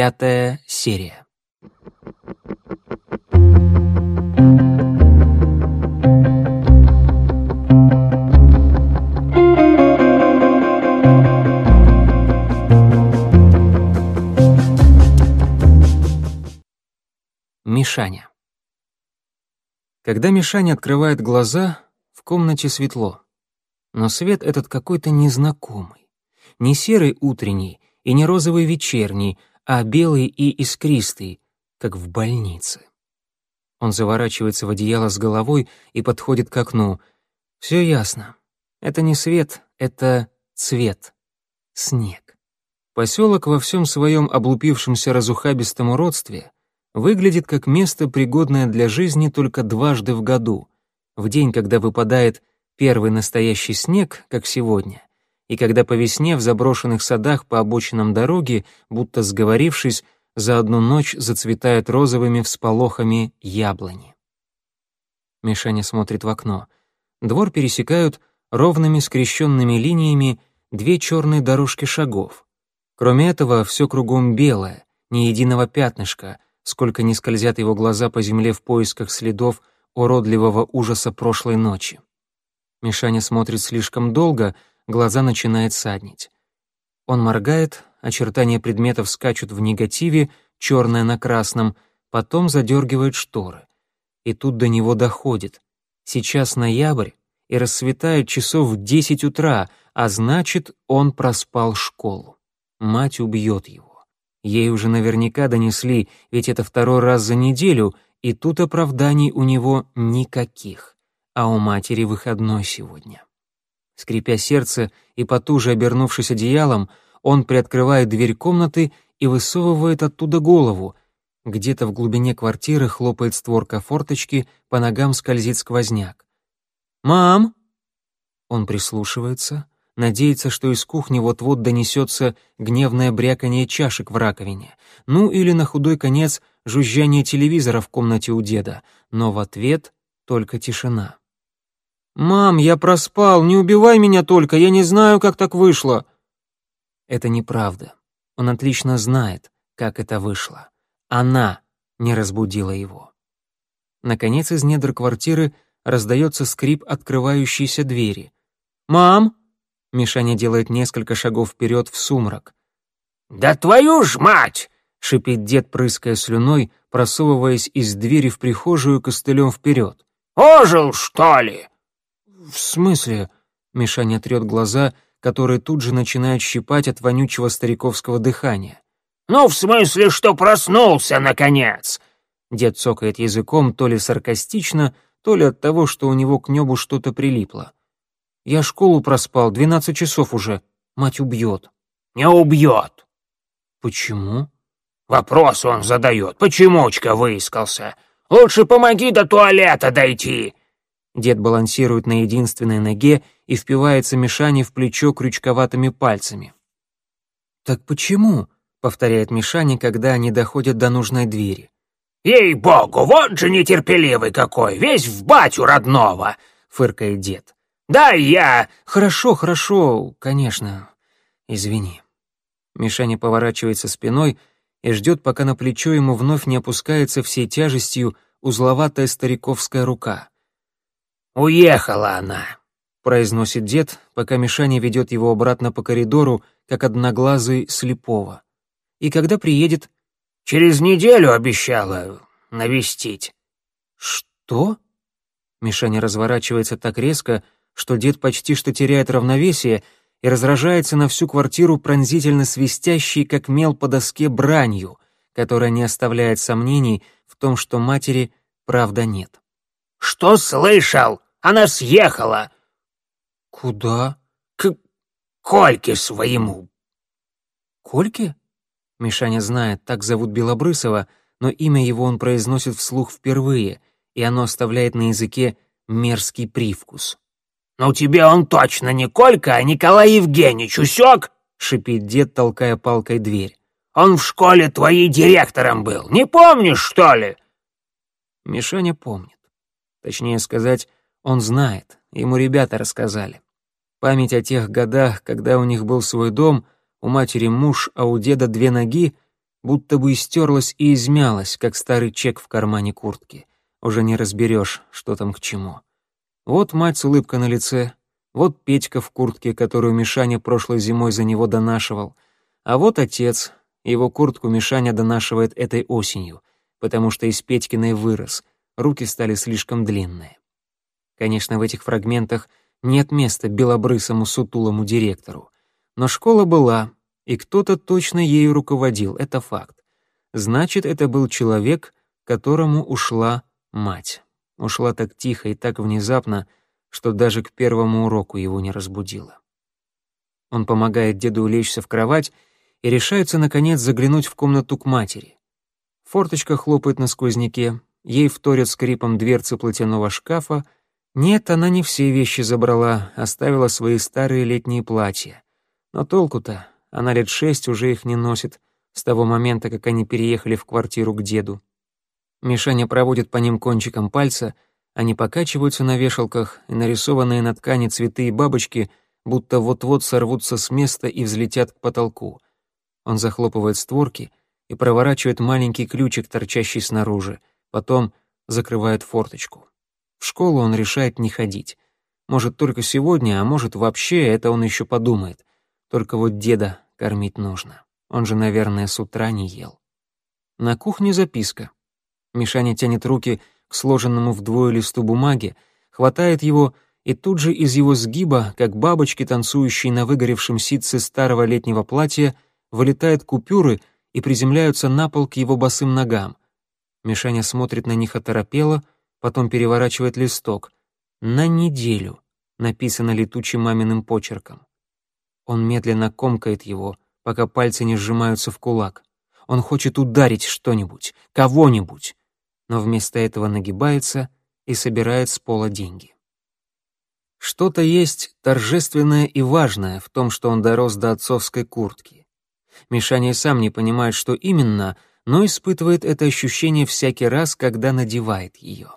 Пятая серия. Мишаня. Когда Мишаня открывает глаза, в комнате светло. Но свет этот какой-то незнакомый. Не серый утренний и не розовый вечерний, а белый и искристый, как в больнице. Он заворачивается в одеяло с головой и подходит к окну. Все ясно. Это не свет, это цвет. Снег. Поселок во всем своем облупившемся разухабистом уродстве выглядит как место, пригодное для жизни только дважды в году. В день, когда выпадает первый настоящий снег, как сегодня, и когда по весне в заброшенных садах по обочинам дороги, будто сговорившись, за одну ночь зацветают розовыми всполохами яблони. Мишаня смотрит в окно. Двор пересекают ровными скрещенными линиями две черные дорожки шагов. Кроме этого, все кругом белое, ни единого пятнышка, сколько ни скользят его глаза по земле в поисках следов уродливого ужаса прошлой ночи. Мишаня смотрит слишком долго, глаза начинает саднить. Он моргает, очертания предметов скачут в негативе, черное на красном, потом задергивает шторы. И тут до него доходит. Сейчас ноябрь, и рассветает часов в десять утра, а значит, он проспал школу. Мать убьет его. Ей уже наверняка донесли, ведь это второй раз за неделю, и тут оправданий у него никаких. А у матери выходной сегодня. Скрипя сердце и потуже обернувшись одеялом, он приоткрывает дверь комнаты и высовывает оттуда голову. Где-то в глубине квартиры хлопает створка форточки, по ногам скользит сквозняк. «Мам!» Он прислушивается — надеется, что из кухни вот-вот донесется гневное бряканье чашек в раковине, ну или на худой конец жужжание телевизора в комнате у деда, но в ответ только тишина. «Мам, я проспал, не убивай меня только, я не знаю, как так вышло». Это неправда. Он отлично знает, как это вышло. Она не разбудила его. Наконец из недр квартиры раздается скрип открывающейся двери. «Мам!» Мишаня делает несколько шагов вперед в сумрак. «Да твою ж мать!» — шипит дед, прыская слюной, просовываясь из двери в прихожую костылем вперед. «Ожил, что ли?» «В смысле?» — Мишаня трет глаза, которые тут же начинают щипать от вонючего стариковского дыхания. «Ну, в смысле, что проснулся, наконец!» Дед цокает языком то ли саркастично, то ли от того, что у него к небу что-то прилипло. Я школу проспал, двенадцать часов уже. Мать убьет». «Не убьет». «Почему?» «Вопрос он задает. Почемучка выискался? Лучше помоги до туалета дойти». Дед балансирует на единственной ноге и впивается Мишане в плечо крючковатыми пальцами. «Так почему?» — повторяет Мишаня, когда они доходят до нужной двери. «Ей-богу, вот же нетерпеливый какой, весь в батю родного!» — фыркает дед. «Да, я...» «Хорошо, хорошо, конечно. Извини». Мишаня поворачивается спиной и ждет, пока на плечо ему вновь не опускается всей тяжестью узловатая стариковская рука. «Уехала она», — произносит дед, пока Мишаня ведет его обратно по коридору, как одноглазый слепого. «И когда приедет?» «Через неделю обещала навестить». «Что?» Мишаня разворачивается так резко, что дед почти что теряет равновесие и разражается на всю квартиру пронзительно свистящей, как мел по доске, бранью, которая не оставляет сомнений в том, что матери правда нет. «Что слышал? Она съехала!» «Куда?» «К Кольке своему». «Кольке?» Мишаня знает, так зовут Белобрысова, но имя его он произносит вслух впервые, и оно оставляет на языке мерзкий привкус. «Но тебе он точно не Колька, а Николай Евгеньевич, усек?» — шипит дед, толкая палкой дверь. «Он в школе твоей директором был, не помнишь, что ли?» Мишаня помнит. Точнее сказать, он знает, ему ребята рассказали. Память о тех годах, когда у них был свой дом, у матери муж, а у деда две ноги, будто бы истерлась и измялась, как старый чек в кармане куртки. Уже не разберешь, что там к чему. Вот мать с улыбкой на лице, вот Петька в куртке, которую Мишаня прошлой зимой за него донашивал, а вот отец, его куртку Мишаня донашивает этой осенью, потому что из Петькиной вырос, руки стали слишком длинные. Конечно, в этих фрагментах нет места белобрысому сутулому директору, но школа была, и кто-то точно ею руководил, это факт. Значит, это был человек, которому ушла мать. Ушла так тихо и так внезапно, что даже к первому уроку его не разбудила. Он помогает деду улечься в кровать и решается, наконец, заглянуть в комнату к матери. Форточка хлопает на сквозняке, ей вторят скрипом дверцы платяного шкафа. Нет, она не все вещи забрала, оставила свои старые летние платья. Но толку-то, она лет шесть уже их не носит, с того момента, как они переехали в квартиру к деду. Мишаня проводит по ним кончиком пальца, они покачиваются на вешалках, и нарисованные на ткани цветы и бабочки будто вот-вот сорвутся с места и взлетят к потолку. Он захлопывает створки и проворачивает маленький ключик, торчащий снаружи, потом закрывает форточку. В школу он решает не ходить. Может, только сегодня, а может, вообще, это он еще подумает. Только вот деда кормить нужно. Он же, наверное, с утра не ел. На кухне записка. Мишаня тянет руки к сложенному вдвое листу бумаги, хватает его, и тут же из его сгиба, как бабочки, танцующие на выгоревшем ситце старого летнего платья, вылетают купюры и приземляются на пол к его босым ногам. Мишаня смотрит на них оторопело, потом переворачивает листок. «На неделю», написано летучим маминым почерком. Он медленно комкает его, пока пальцы не сжимаются в кулак. Он хочет ударить что-нибудь, кого-нибудь, но вместо этого нагибается и собирает с пола деньги. Что-то есть торжественное и важное в том, что он дорос до отцовской куртки. Мишаня сам не понимает, что именно, но испытывает это ощущение всякий раз, когда надевает ее.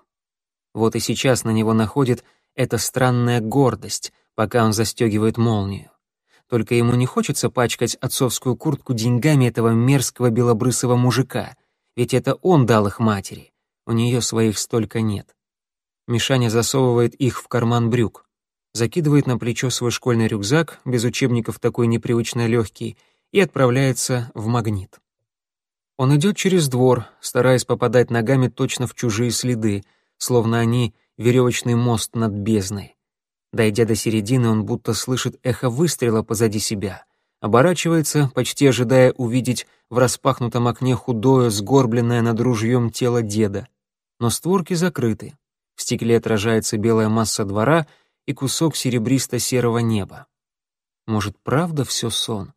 Вот и сейчас на него находит эта странная гордость, пока он застегивает молнию. Только ему не хочется пачкать отцовскую куртку деньгами этого мерзкого белобрысого мужика, ведь это он дал их матери. У нее своих столько нет. Мишаня засовывает их в карман брюк, закидывает на плечо свой школьный рюкзак, без учебников такой непривычно легкий, и отправляется в магнит. Он идет через двор, стараясь попадать ногами точно в чужие следы, словно они — веревочный мост над бездной. Дойдя до середины, он будто слышит эхо выстрела позади себя. Оборачивается, почти ожидая увидеть в распахнутом окне худое, сгорбленное над ружьем тело деда. Но створки закрыты. В стекле отражается белая масса двора и кусок серебристо-серого неба. Может, правда все сон?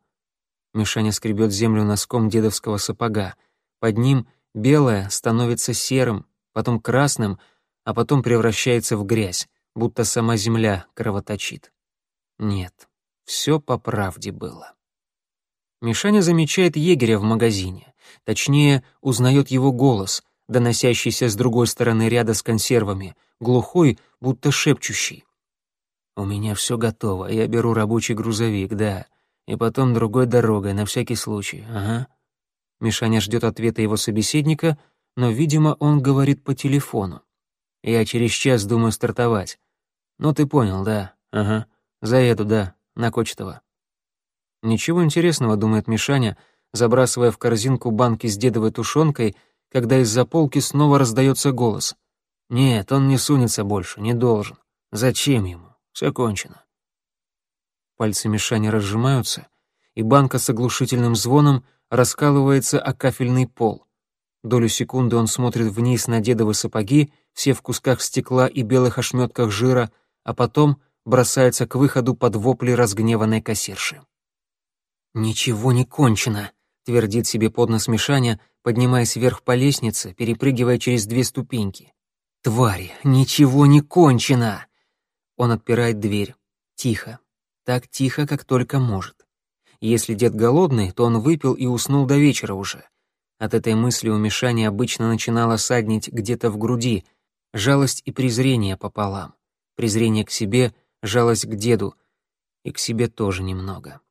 Мишаня скребет землю носком дедовского сапога. Под ним белое становится серым, потом красным, а потом превращается в грязь будто сама земля кровоточит. Нет, все по правде было. Мишаня замечает егеря в магазине, точнее, узнает его голос, доносящийся с другой стороны ряда с консервами, глухой, будто шепчущий. «У меня все готово, я беру рабочий грузовик, да, и потом другой дорогой, на всякий случай, ага». Мишаня ждет ответа его собеседника, но, видимо, он говорит по телефону. «Я через час думаю стартовать. «Ну ты понял, да. Ага. Заеду, да. На Кочетова». Ничего интересного, думает Мишаня, забрасывая в корзинку банки с дедовой тушенкой, когда из-за полки снова раздается голос. «Нет, он не сунется больше, не должен. Зачем ему? Все кончено». Пальцы Мишани разжимаются, и банка с оглушительным звоном раскалывается о кафельный пол. Долю секунды он смотрит вниз на дедовы сапоги, все в кусках стекла и белых ошметках жира — а потом бросается к выходу под вопли разгневанной кассирши. «Ничего не кончено», — твердит себе под нос Мишаня, поднимаясь вверх по лестнице, перепрыгивая через две ступеньки. «Твари, ничего не кончено!» Он отпирает дверь. Тихо. Так тихо, как только может. Если дед голодный, то он выпил и уснул до вечера уже. От этой мысли у Мишани обычно начинало саднить где-то в груди, жалость и презрение пополам презрение к себе, жалость к деду и к себе тоже немного.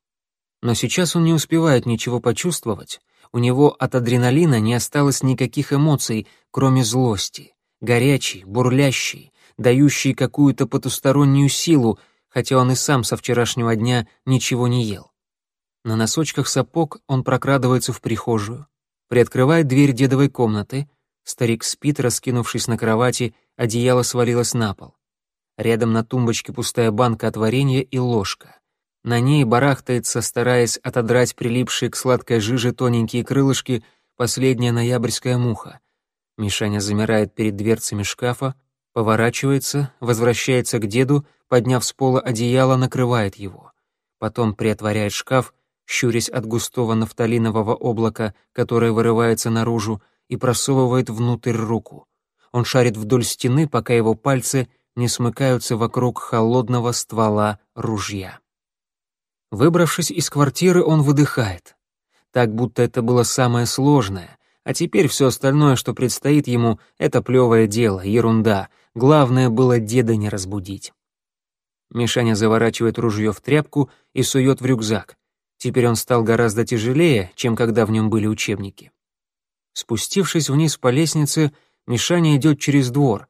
Но сейчас он не успевает ничего почувствовать, У него от адреналина не осталось никаких эмоций, кроме злости, горячей, бурлящей, дающей какую-то потустороннюю силу, хотя он и сам со вчерашнего дня ничего не ел. На носочках сапог он прокрадывается в прихожую, приоткрывает дверь дедовой комнаты, старик спит, раскинувшись на кровати, одеяло свалилось на пол. Рядом на тумбочке пустая банка от варенья и ложка. На ней барахтается, стараясь отодрать прилипшие к сладкой жиже тоненькие крылышки, последняя ноябрьская муха. Мишаня замирает перед дверцами шкафа, поворачивается, возвращается к деду, подняв с пола одеяло, накрывает его. Потом приотворяет шкаф, щурясь от густого нафталинового облака, которое вырывается наружу, и просовывает внутрь руку. Он шарит вдоль стены, пока его пальцы не смыкаются вокруг холодного ствола ружья. Выбравшись из квартиры, он выдыхает. Так, будто это было самое сложное, а теперь все остальное, что предстоит ему, это плевое дело, ерунда. Главное было деда не разбудить. Мишаня заворачивает ружье в тряпку и сует в рюкзак. Теперь он стал гораздо тяжелее, чем когда в нем были учебники. Спустившись вниз по лестнице, Мишаня идет через двор.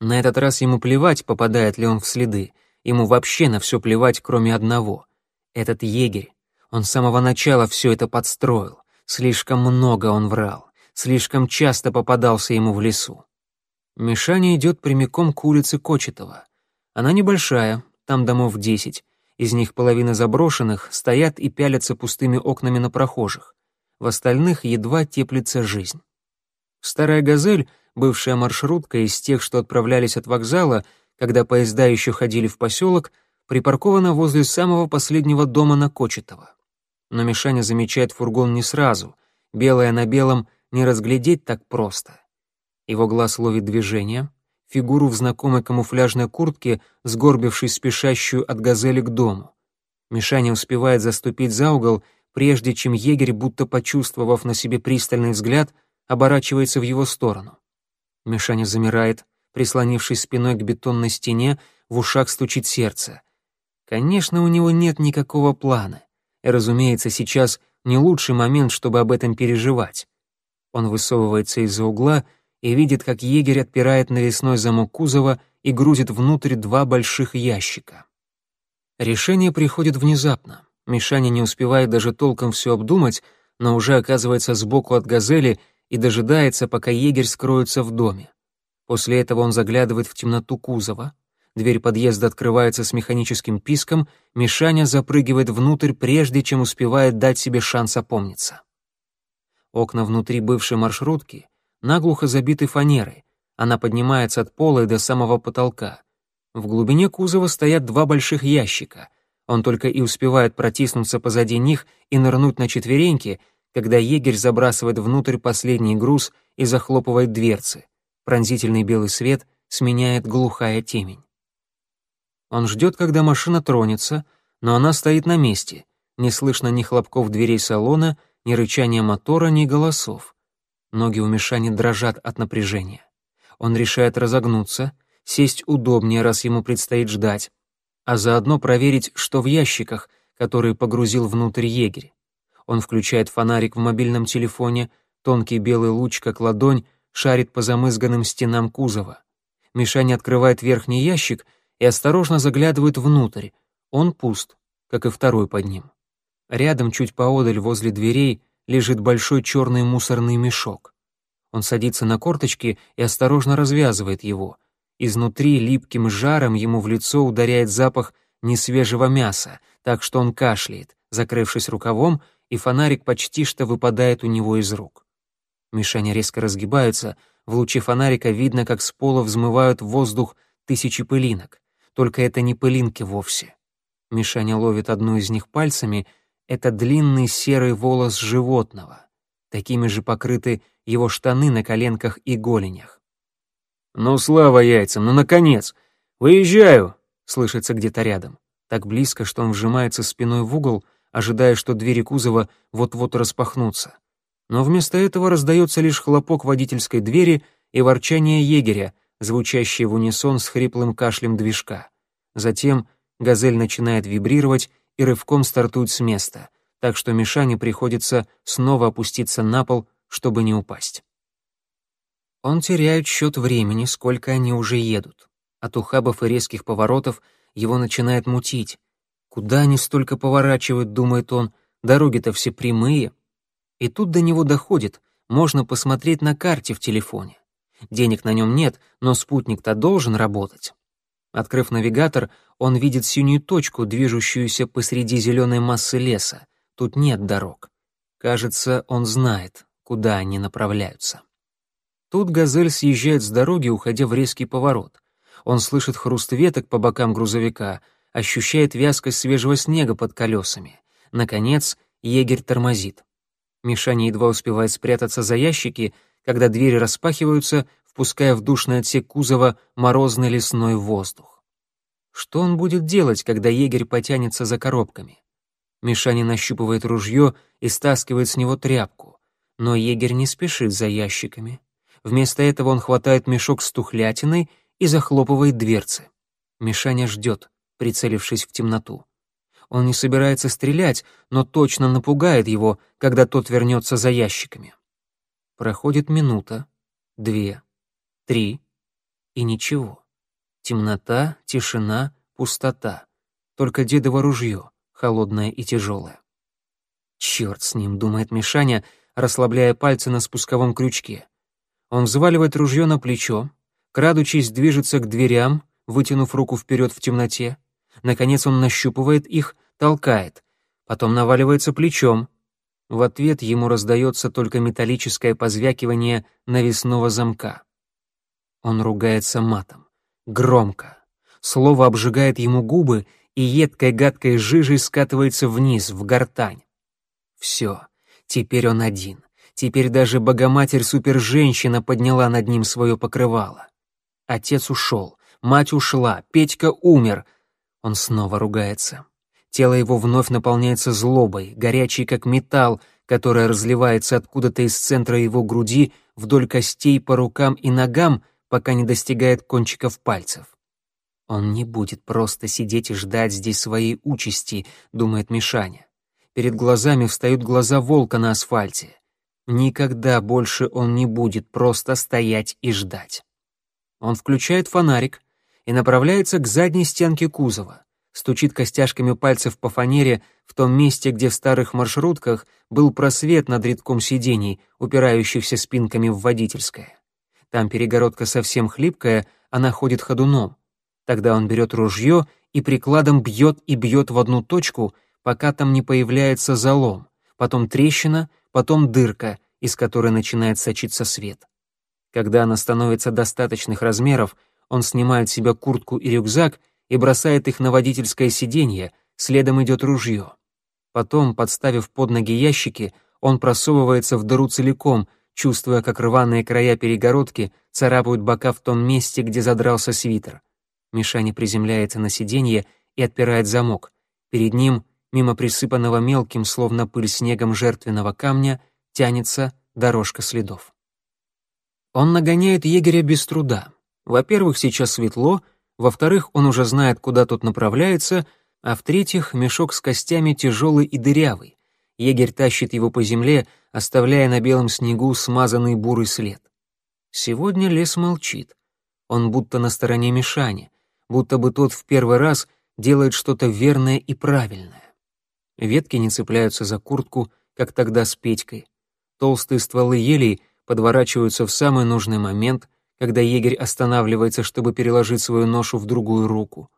На этот раз ему плевать, попадает ли он в следы. Ему вообще на все плевать, кроме одного — этот егерь, он с самого начала все это подстроил. Слишком много он врал, слишком часто попадался ему в лесу. Мишаня идет прямиком к улице Кочетова. Она небольшая, там домов десять. Из них половина заброшенных, стоят и пялятся пустыми окнами на прохожих. В остальных едва теплится жизнь. Старая «Газель», бывшая маршрутка из тех, что отправлялись от вокзала, когда поезда еще ходили в поселок, припаркована возле самого последнего дома на Кочетова. Но Мишаня замечает фургон не сразу, белое на белом не разглядеть так просто. Его глаз ловит движение, фигуру в знакомой камуфляжной куртке, сгорбившись спешащую от газели к дому. Мишаня успевает заступить за угол, прежде чем егерь, будто почувствовав на себе пристальный взгляд, оборачивается в его сторону. Мишаня замирает, прислонившись спиной к бетонной стене, в ушах стучит сердце. Конечно, у него нет никакого плана. И, разумеется, сейчас не лучший момент, чтобы об этом переживать. Он высовывается из-за угла и видит, как егерь отпирает навесной замок кузова и грузит внутрь два больших ящика. Решение приходит внезапно. Мишаня не успевает даже толком все обдумать, но уже оказывается сбоку от газели и дожидается, пока егерь скроется в доме. После этого он заглядывает в темноту кузова, Дверь подъезда открывается с механическим писком, Мишаня запрыгивает внутрь, прежде чем успевает дать себе шанс опомниться. Окна внутри бывшей маршрутки наглухо забиты фанерой, она поднимается от пола и до самого потолка. В глубине кузова стоят два больших ящика. Он только и успевает протиснуться позади них и нырнуть на четвереньки, когда егерь забрасывает внутрь последний груз и захлопывает дверцы. Пронзительный белый свет сменяет глухая темень. Он ждет, когда машина тронется, но она стоит на месте. Не слышно ни хлопков дверей салона, ни рычания мотора, ни голосов. Ноги у Мишани дрожат от напряжения. Он решает разогнуться, сесть удобнее, раз ему предстоит ждать, а заодно проверить, что в ящиках, которые погрузил внутрь егерь. Он включает фонарик в мобильном телефоне, тонкий белый луч, как ладонь, шарит по замызганным стенам кузова. Мишаня открывает верхний ящик и осторожно заглядывает внутрь. Он пуст, как и второй под ним. Рядом, чуть поодаль, возле дверей, лежит большой черный мусорный мешок. Он садится на корточки и осторожно развязывает его. Изнутри липким жаром ему в лицо ударяет запах несвежего мяса, так что он кашляет, закрывшись рукавом, и фонарик почти что выпадает у него из рук. Мишаня резко разгибается, в луче фонарика видно, как с пола взмывают в воздух тысячи пылинок. Только это не пылинки вовсе. Мишаня ловит одну из них пальцами. Это длинный серый волос животного. Такими же покрыты его штаны на коленках и голенях. «Ну, слава яйцам, ну, наконец! Выезжаю!» — слышится где-то рядом. Так близко, что он вжимается спиной в угол, ожидая, что двери кузова вот-вот распахнутся. Но вместо этого раздается лишь хлопок водительской двери и ворчание егеря — звучащие в унисон с хриплым кашлем движка. Затем газель начинает вибрировать и рывком стартует с места, так что Мишане приходится снова опуститься на пол, чтобы не упасть. Он теряет счет времени, сколько они уже едут. От ухабов и резких поворотов его начинает мутить. Куда они столько поворачивают, думает он, дороги-то все прямые. И тут до него доходит, можно посмотреть на карте в телефоне. Денег на нем нет, но спутник-то должен работать. Открыв навигатор, он видит синюю точку, движущуюся посреди зеленой массы леса. Тут нет дорог. Кажется, он знает, куда они направляются. Тут «Газель» съезжает с дороги, уходя в резкий поворот. Он слышит хруст веток по бокам грузовика, ощущает вязкость свежего снега под колесами. Наконец, егерь тормозит. Мишаня едва успевает спрятаться за ящики, когда двери распахиваются, впуская в душный отсек кузова морозный лесной воздух. Что он будет делать, когда егерь потянется за коробками? Мишаня нащупывает ружье и стаскивает с него тряпку. Но егерь не спешит за ящиками. Вместо этого он хватает мешок с тухлятиной и захлопывает дверцы. Мишаня ждет, прицелившись в темноту. Он не собирается стрелять, но точно напугает его, когда тот вернется за ящиками. Проходит минута, две, три, и ничего. Темнота, тишина, пустота. Только дедово ружье, холодное и тяжелое. Черт с ним, думает Мишаня, расслабляя пальцы на спусковом крючке. Он взваливает ружье на плечо, крадучись, движется к дверям, вытянув руку вперед в темноте. Наконец он нащупывает их, толкает, потом наваливается плечом. В ответ ему раздается только металлическое позвякивание навесного замка. Он ругается матом. Громко. Слово обжигает ему губы, и едкой гадкой жижей скатывается вниз, в гортань. Все, теперь он один. Теперь даже Богоматерь-суперженщина подняла над ним свое покрывало. Отец ушел, мать ушла, Петька умер. Он снова ругается. Тело его вновь наполняется злобой, горячей как металл, которая разливается откуда-то из центра его груди вдоль костей по рукам и ногам, пока не достигает кончиков пальцев. Он не будет просто сидеть и ждать здесь своей участи, думает Мишаня. Перед глазами встают глаза волка на асфальте. Никогда больше он не будет просто стоять и ждать. Он включает фонарик и направляется к задней стенке кузова стучит костяшками пальцев по фанере в том месте, где в старых маршрутках был просвет над рядком сидений, упирающихся спинками в водительское. Там перегородка совсем хлипкая, она ходит ходуном. Тогда он берет ружье и прикладом бьет и бьет в одну точку, пока там не появляется залом, потом трещина, потом дырка, из которой начинает сочиться свет. Когда она становится достаточных размеров, он снимает с себя куртку и рюкзак и бросает их на водительское сиденье, следом идет ружье. Потом, подставив под ноги ящики, он просовывается в дыру целиком, чувствуя, как рваные края перегородки царапают бока в том месте, где задрался свитер. Мишаня приземляется на сиденье и отпирает замок. Перед ним, мимо присыпанного мелким, словно пыль снегом жертвенного камня, тянется дорожка следов. Он нагоняет егеря без труда. Во-первых, сейчас светло — во-вторых, он уже знает, куда тот направляется, а в-третьих, мешок с костями тяжелый и дырявый. Егерь тащит его по земле, оставляя на белом снегу смазанный бурый след. Сегодня лес молчит. Он будто на стороне Мишани, будто бы тот в первый раз делает что-то верное и правильное. Ветки не цепляются за куртку, как тогда с Петькой. Толстые стволы елей подворачиваются в самый нужный момент, когда егерь останавливается, чтобы переложить свою ношу в другую руку.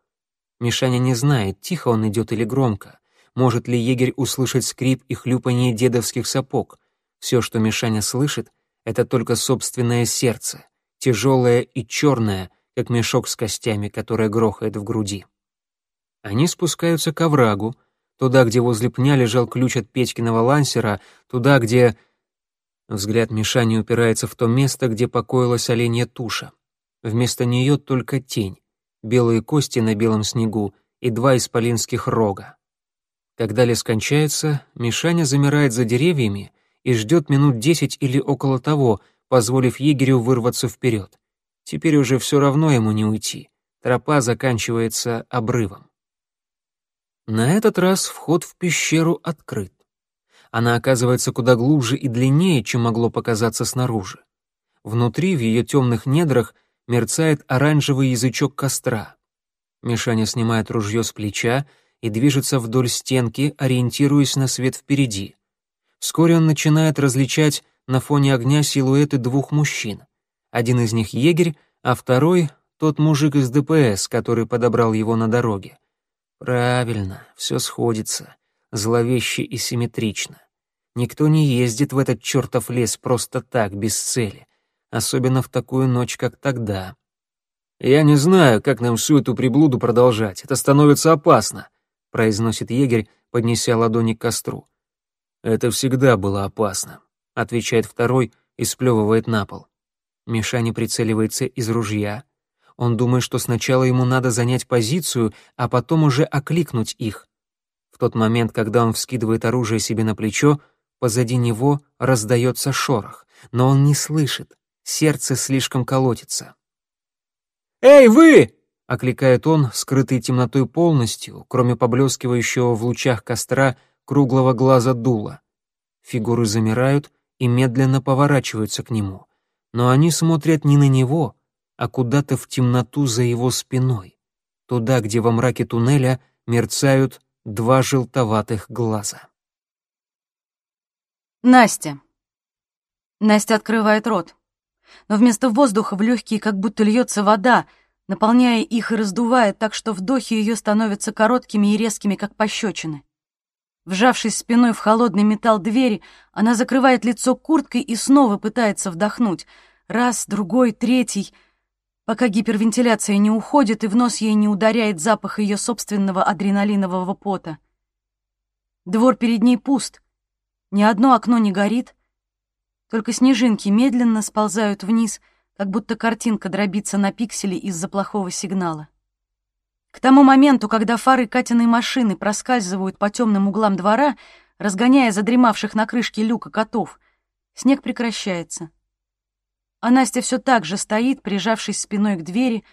Мишаня не знает, тихо он идет или громко. Может ли егерь услышать скрип и хлюпанье дедовских сапог? Все, что Мишаня слышит, это только собственное сердце, тяжелое и черное, как мешок с костями, которое грохает в груди. Они спускаются к оврагу, туда, где возле пня лежал ключ от Петькиного лансера, туда, где Взгляд Мишани упирается в то место, где покоилась оленья туша. Вместо нее только тень, белые кости на белом снегу и два исполинских рога. Когда лес кончается, Мишаня замирает за деревьями и ждет минут десять или около того, позволив егерю вырваться вперед. Теперь уже все равно ему не уйти. Тропа заканчивается обрывом. На этот раз вход в пещеру открыт. она оказывается куда глубже и длиннее, чем могло показаться снаружи. Внутри, в ее темных недрах, мерцает оранжевый язычок костра. Мишаня снимает ружье с плеча и движется вдоль стенки, ориентируясь на свет впереди. Вскоре он начинает различать на фоне огня силуэты двух мужчин. Один из них егерь, а второй — тот мужик из ДПС, который подобрал его на дороге. Правильно, все сходится, зловеще и симметрично. Никто не ездит в этот чертов лес просто так, без цели, особенно в такую ночь, как тогда. «Я не знаю, как нам всю эту приблуду продолжать, это становится опасно», — произносит егерь, поднеся ладони к костру. «Это всегда было опасно», — отвечает второй и сплевывает на пол. Мишаня прицеливается из ружья. Он думает, что сначала ему надо занять позицию, а потом уже окликнуть их. В тот момент, когда он вскидывает оружие себе на плечо, позади него раздается шорох, но он не слышит, сердце слишком колотится. «Эй, вы!» — окликает он, скрытый темнотой полностью, кроме поблескивающего в лучах костра круглого глаза дула. Фигуры замирают и медленно поворачиваются к нему. Но они смотрят не на него, а куда-то в темноту за его спиной, туда, где во мраке туннеля мерцают два желтоватых глаза. Настя. Настя открывает рот. Но вместо воздуха в легкие как будто льется вода, наполняя их и раздувая так, что вдохи ее становятся короткими и резкими, как пощечины. Вжавшись спиной в холодный металл двери, она закрывает лицо курткой и снова пытается вдохнуть. Раз, другой, третий, пока гипервентиляция не уходит и в нос ей не ударяет запах ее собственного адреналинового пота. Двор перед ней пуст. Ни одно окно не горит. Только снежинки медленно сползают вниз, как будто картинка дробится на пиксели из-за плохого сигнала. К тому моменту, когда фары Катиной машины проскальзывают по темным углам двора, разгоняя задремавших на крышке люка котов, снег прекращается. А Настя все так же стоит, прижавшись спиной к двери,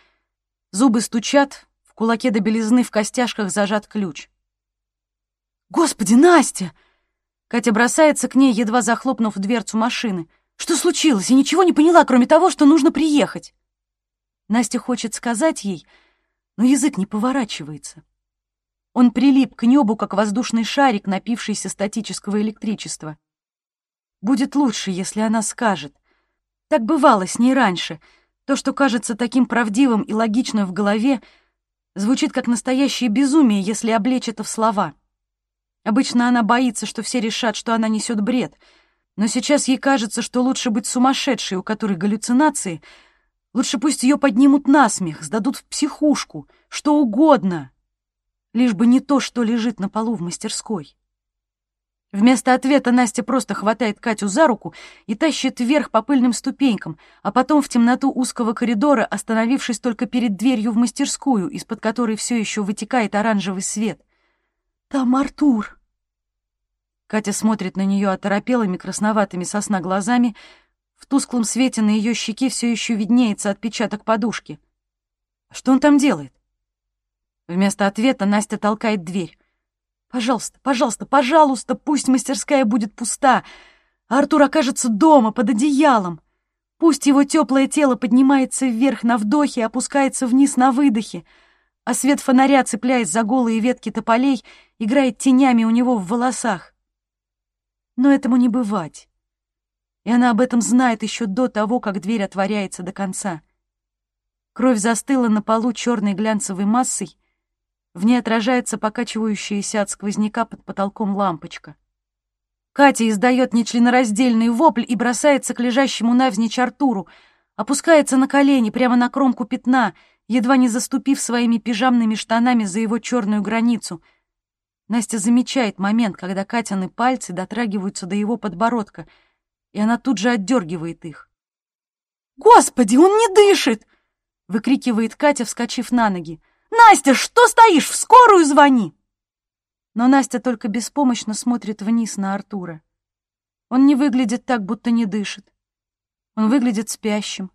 зубы стучат, в кулаке до белизны в костяшках зажат ключ. «Господи, Настя!» Катя бросается к ней, едва захлопнув дверцу машины. «Что случилось? Я ничего не поняла, кроме того, что нужно приехать». Настя хочет сказать ей — но язык не поворачивается. Он прилип к небу, как воздушный шарик, напившийся статического электричества. Будет лучше, если она скажет. Так бывало с ней раньше. То, что кажется таким правдивым и логичным в голове, звучит как настоящее безумие, если облечь это в слова. Обычно она боится, что все решат, что она несет бред, но сейчас ей кажется, что лучше быть сумасшедшей, у которой галлюцинации — Лучше пусть ее поднимут на смех, сдадут в психушку, что угодно, лишь бы не то, что лежит на полу в мастерской. Вместо ответа Настя просто хватает Катю за руку и тащит вверх по пыльным ступенькам, а потом в темноту узкого коридора, остановившись только перед дверью в мастерскую, из-под которой все еще вытекает оранжевый свет. «Там Артур!» Катя смотрит на нее оторопелыми красноватыми сосна глазами, в тусклом свете на ее щеке все еще виднеется отпечаток подушки. Что он там делает? Вместо ответа Настя толкает дверь. «Пожалуйста, пожалуйста, пожалуйста, пусть мастерская будет пуста, а Артур окажется дома, под одеялом. Пусть его теплое тело поднимается вверх на вдохе и опускается вниз на выдохе, а свет фонаря, цепляясь за голые ветки тополей, играет тенями у него в волосах. Но этому не бывать и она об этом знает еще до того, как дверь отворяется до конца. Кровь застыла на полу черной глянцевой массой, в ней отражается покачивающаяся от сквозняка под потолком лампочка. Катя издает нечленораздельный вопль и бросается к лежащему навзничь Артуру, опускается на колени прямо на кромку пятна, едва не заступив своими пижамными штанами за его черную границу. Настя замечает момент, когда Катяны пальцы дотрагиваются до его подбородка — и она тут же отдергивает их. «Господи, он не дышит!» — выкрикивает Катя, вскочив на ноги. «Настя, что стоишь? В скорую звони!» Но Настя только беспомощно смотрит вниз на Артура. Он не выглядит так, будто не дышит. Он выглядит спящим.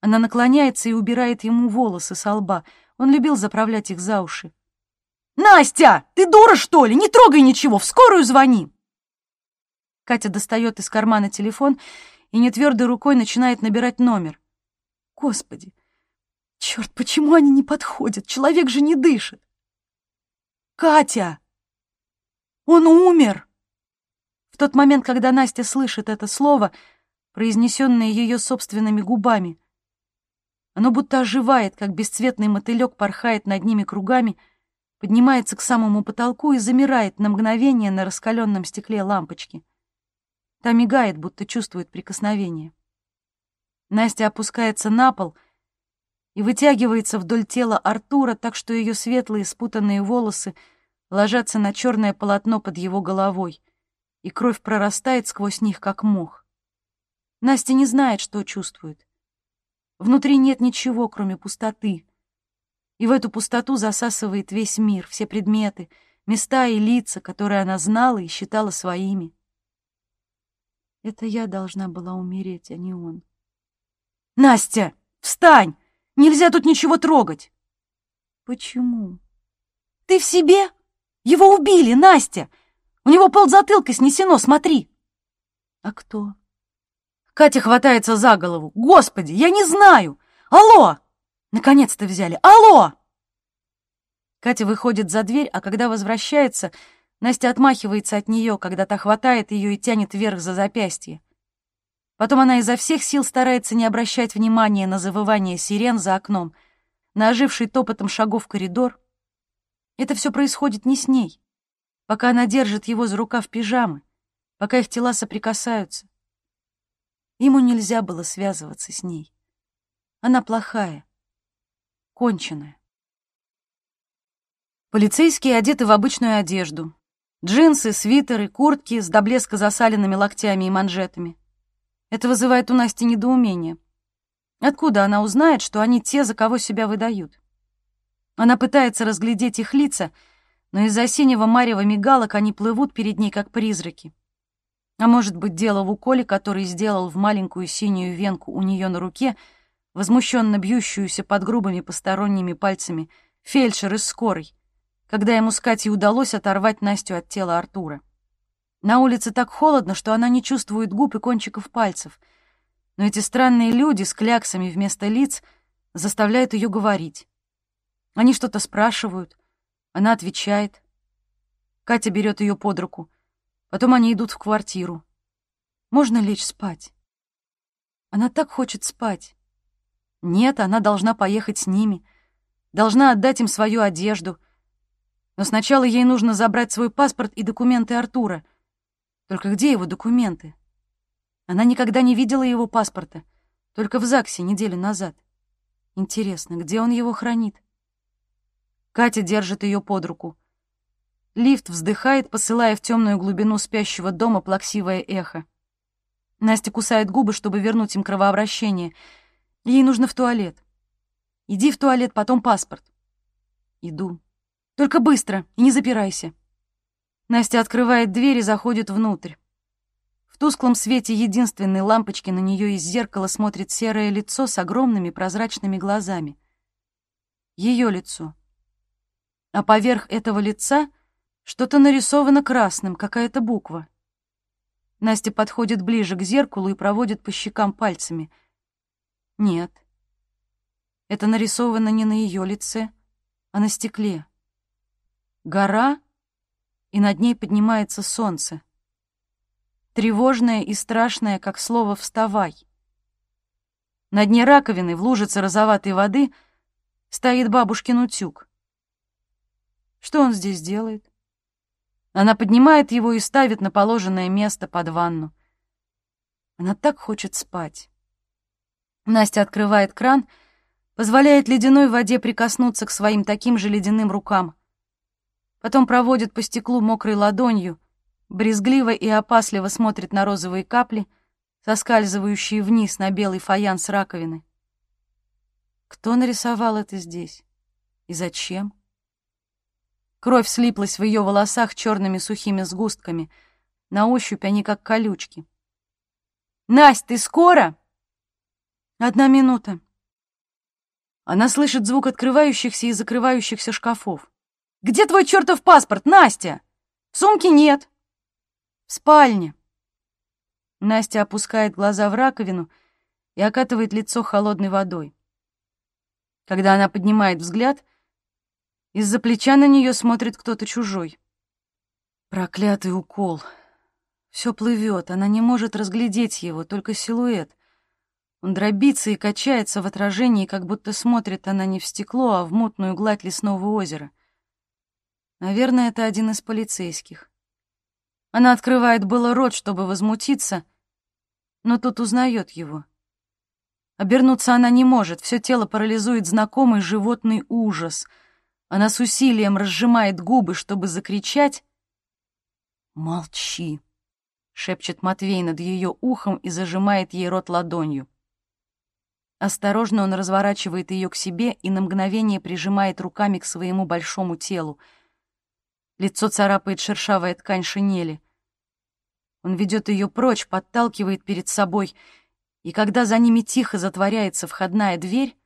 Она наклоняется и убирает ему волосы со лба. Он любил заправлять их за уши. «Настя, ты дура, что ли? Не трогай ничего, в скорую звони!» Катя достает из кармана телефон и нетвердой рукой начинает набирать номер. Господи, черт, почему они не подходят? Человек же не дышит. Катя! Он умер! В тот момент, когда Настя слышит это слово, произнесенное ее собственными губами, оно будто оживает, как бесцветный мотылек порхает над ними кругами, поднимается к самому потолку и замирает на мгновение на раскаленном стекле лампочки. Та мигает, будто чувствует прикосновение. Настя опускается на пол и вытягивается вдоль тела Артура так, что ее светлые спутанные волосы ложатся на черное полотно под его головой, и кровь прорастает сквозь них, как мох. Настя не знает, что чувствует. Внутри нет ничего, кроме пустоты. И в эту пустоту засасывает весь мир, все предметы, места и лица, которые она знала и считала своими. Это я должна была умереть, а не он. «Настя, встань! Нельзя тут ничего трогать!» «Почему?» «Ты в себе? Его убили, Настя! У него ползатылка снесено, смотри!» «А кто?» Катя хватается за голову. «Господи, я не знаю! Алло! Наконец-то взяли! Алло!» Катя выходит за дверь, а когда возвращается, Настя отмахивается от нее, когда та хватает ее и тянет вверх за запястье. Потом она изо всех сил старается не обращать внимания на завывание сирен за окном, на оживший топотом шагов коридор. Это все происходит не с ней, пока она держит его за рукав пижамы, пока их тела соприкасаются. Ему нельзя было связываться с ней. Она плохая, конченая. Полицейские одеты в обычную одежду. Джинсы, свитеры, куртки с до блеска засаленными локтями и манжетами. Это вызывает у Насти недоумение. Откуда она узнает, что они те, за кого себя выдают? Она пытается разглядеть их лица, но из-за синего марева мигалок они плывут перед ней, как призраки. А может быть, дело в уколе, который сделал в маленькую синюю венку у нее на руке, возмущенно бьющуюся под грубыми посторонними пальцами, фельдшер из скорой, когда ему с Катей удалось оторвать Настю от тела Артура. На улице так холодно, что она не чувствует губ и кончиков пальцев, но эти странные люди с кляксами вместо лиц заставляют ее говорить. Они что-то спрашивают, она отвечает. Катя берет ее под руку — Потом они идут в квартиру. Можно лечь спать? Она так хочет спать. Нет, она должна поехать с ними. Должна отдать им свою одежду. Но сначала ей нужно забрать свой паспорт и документы Артура. Только где его документы? Она никогда не видела его паспорта. Только в ЗАГСе неделю назад. Интересно, где он его хранит? Катя держит ее под руку. Лифт вздыхает, посылая в темную глубину спящего дома плаксивое эхо. Настя кусает губы, чтобы вернуть им кровообращение. Ей нужно в туалет. Иди в туалет, потом паспорт. Иду. Только быстро и не запирайся. Настя открывает дверь и заходит внутрь. В тусклом свете единственной лампочки на нее из зеркала смотрит серое лицо с огромными прозрачными глазами. Ее лицо. А поверх этого лица — что-то нарисовано красным, какая-то буква. Настя подходит ближе к зеркалу и проводит по щекам пальцами. Нет. Это нарисовано не на ее лице, а на стекле. Гора, и над ней поднимается солнце. Тревожное и страшное, как слово «вставай». На дне раковины, в лужице розоватой воды, стоит бабушкин утюг. Что он здесь делает? Она поднимает его и ставит на положенное место под ванну. Она так хочет спать. Настя открывает кран, позволяет ледяной воде прикоснуться к своим таким же ледяным рукам. Потом проводит по стеклу мокрой ладонью, брезгливо и опасливо смотрит на розовые капли, соскальзывающие вниз на белый фаянс раковины. Кто нарисовал это здесь? И зачем? Кровь слиплась в ее волосах черными сухими сгустками. На ощупь они как колючки. «Насть, ты скоро?» «Одна минута». Она слышит звук открывающихся и закрывающихся шкафов. «Где твой чертов паспорт, Настя?» «Сумки нет». «В спальне». Настя опускает глаза в раковину и окатывает лицо холодной водой. Когда она поднимает взгляд, из-за плеча на нее смотрит кто-то чужой. Проклятый укол. Все плывет, она не может разглядеть его, только силуэт. Он дробится и качается в отражении, как будто смотрит она не в стекло, а в мутную гладь лесного озера. Наверное, это один из полицейских. Она открывает было рот, чтобы возмутиться, но тут узнает его. Обернуться она не может, все тело парализует знакомый животный ужас. Она с усилием разжимает губы, чтобы закричать. «Молчи!» — шепчет Матвей над ее ухом и зажимает ей рот ладонью. Осторожно он разворачивает ее к себе и на мгновение прижимает руками к своему большому телу. Лицо царапает шершавая ткань шинели. Он ведет ее прочь, подталкивает перед собой, и когда за ними тихо затворяется входная дверь,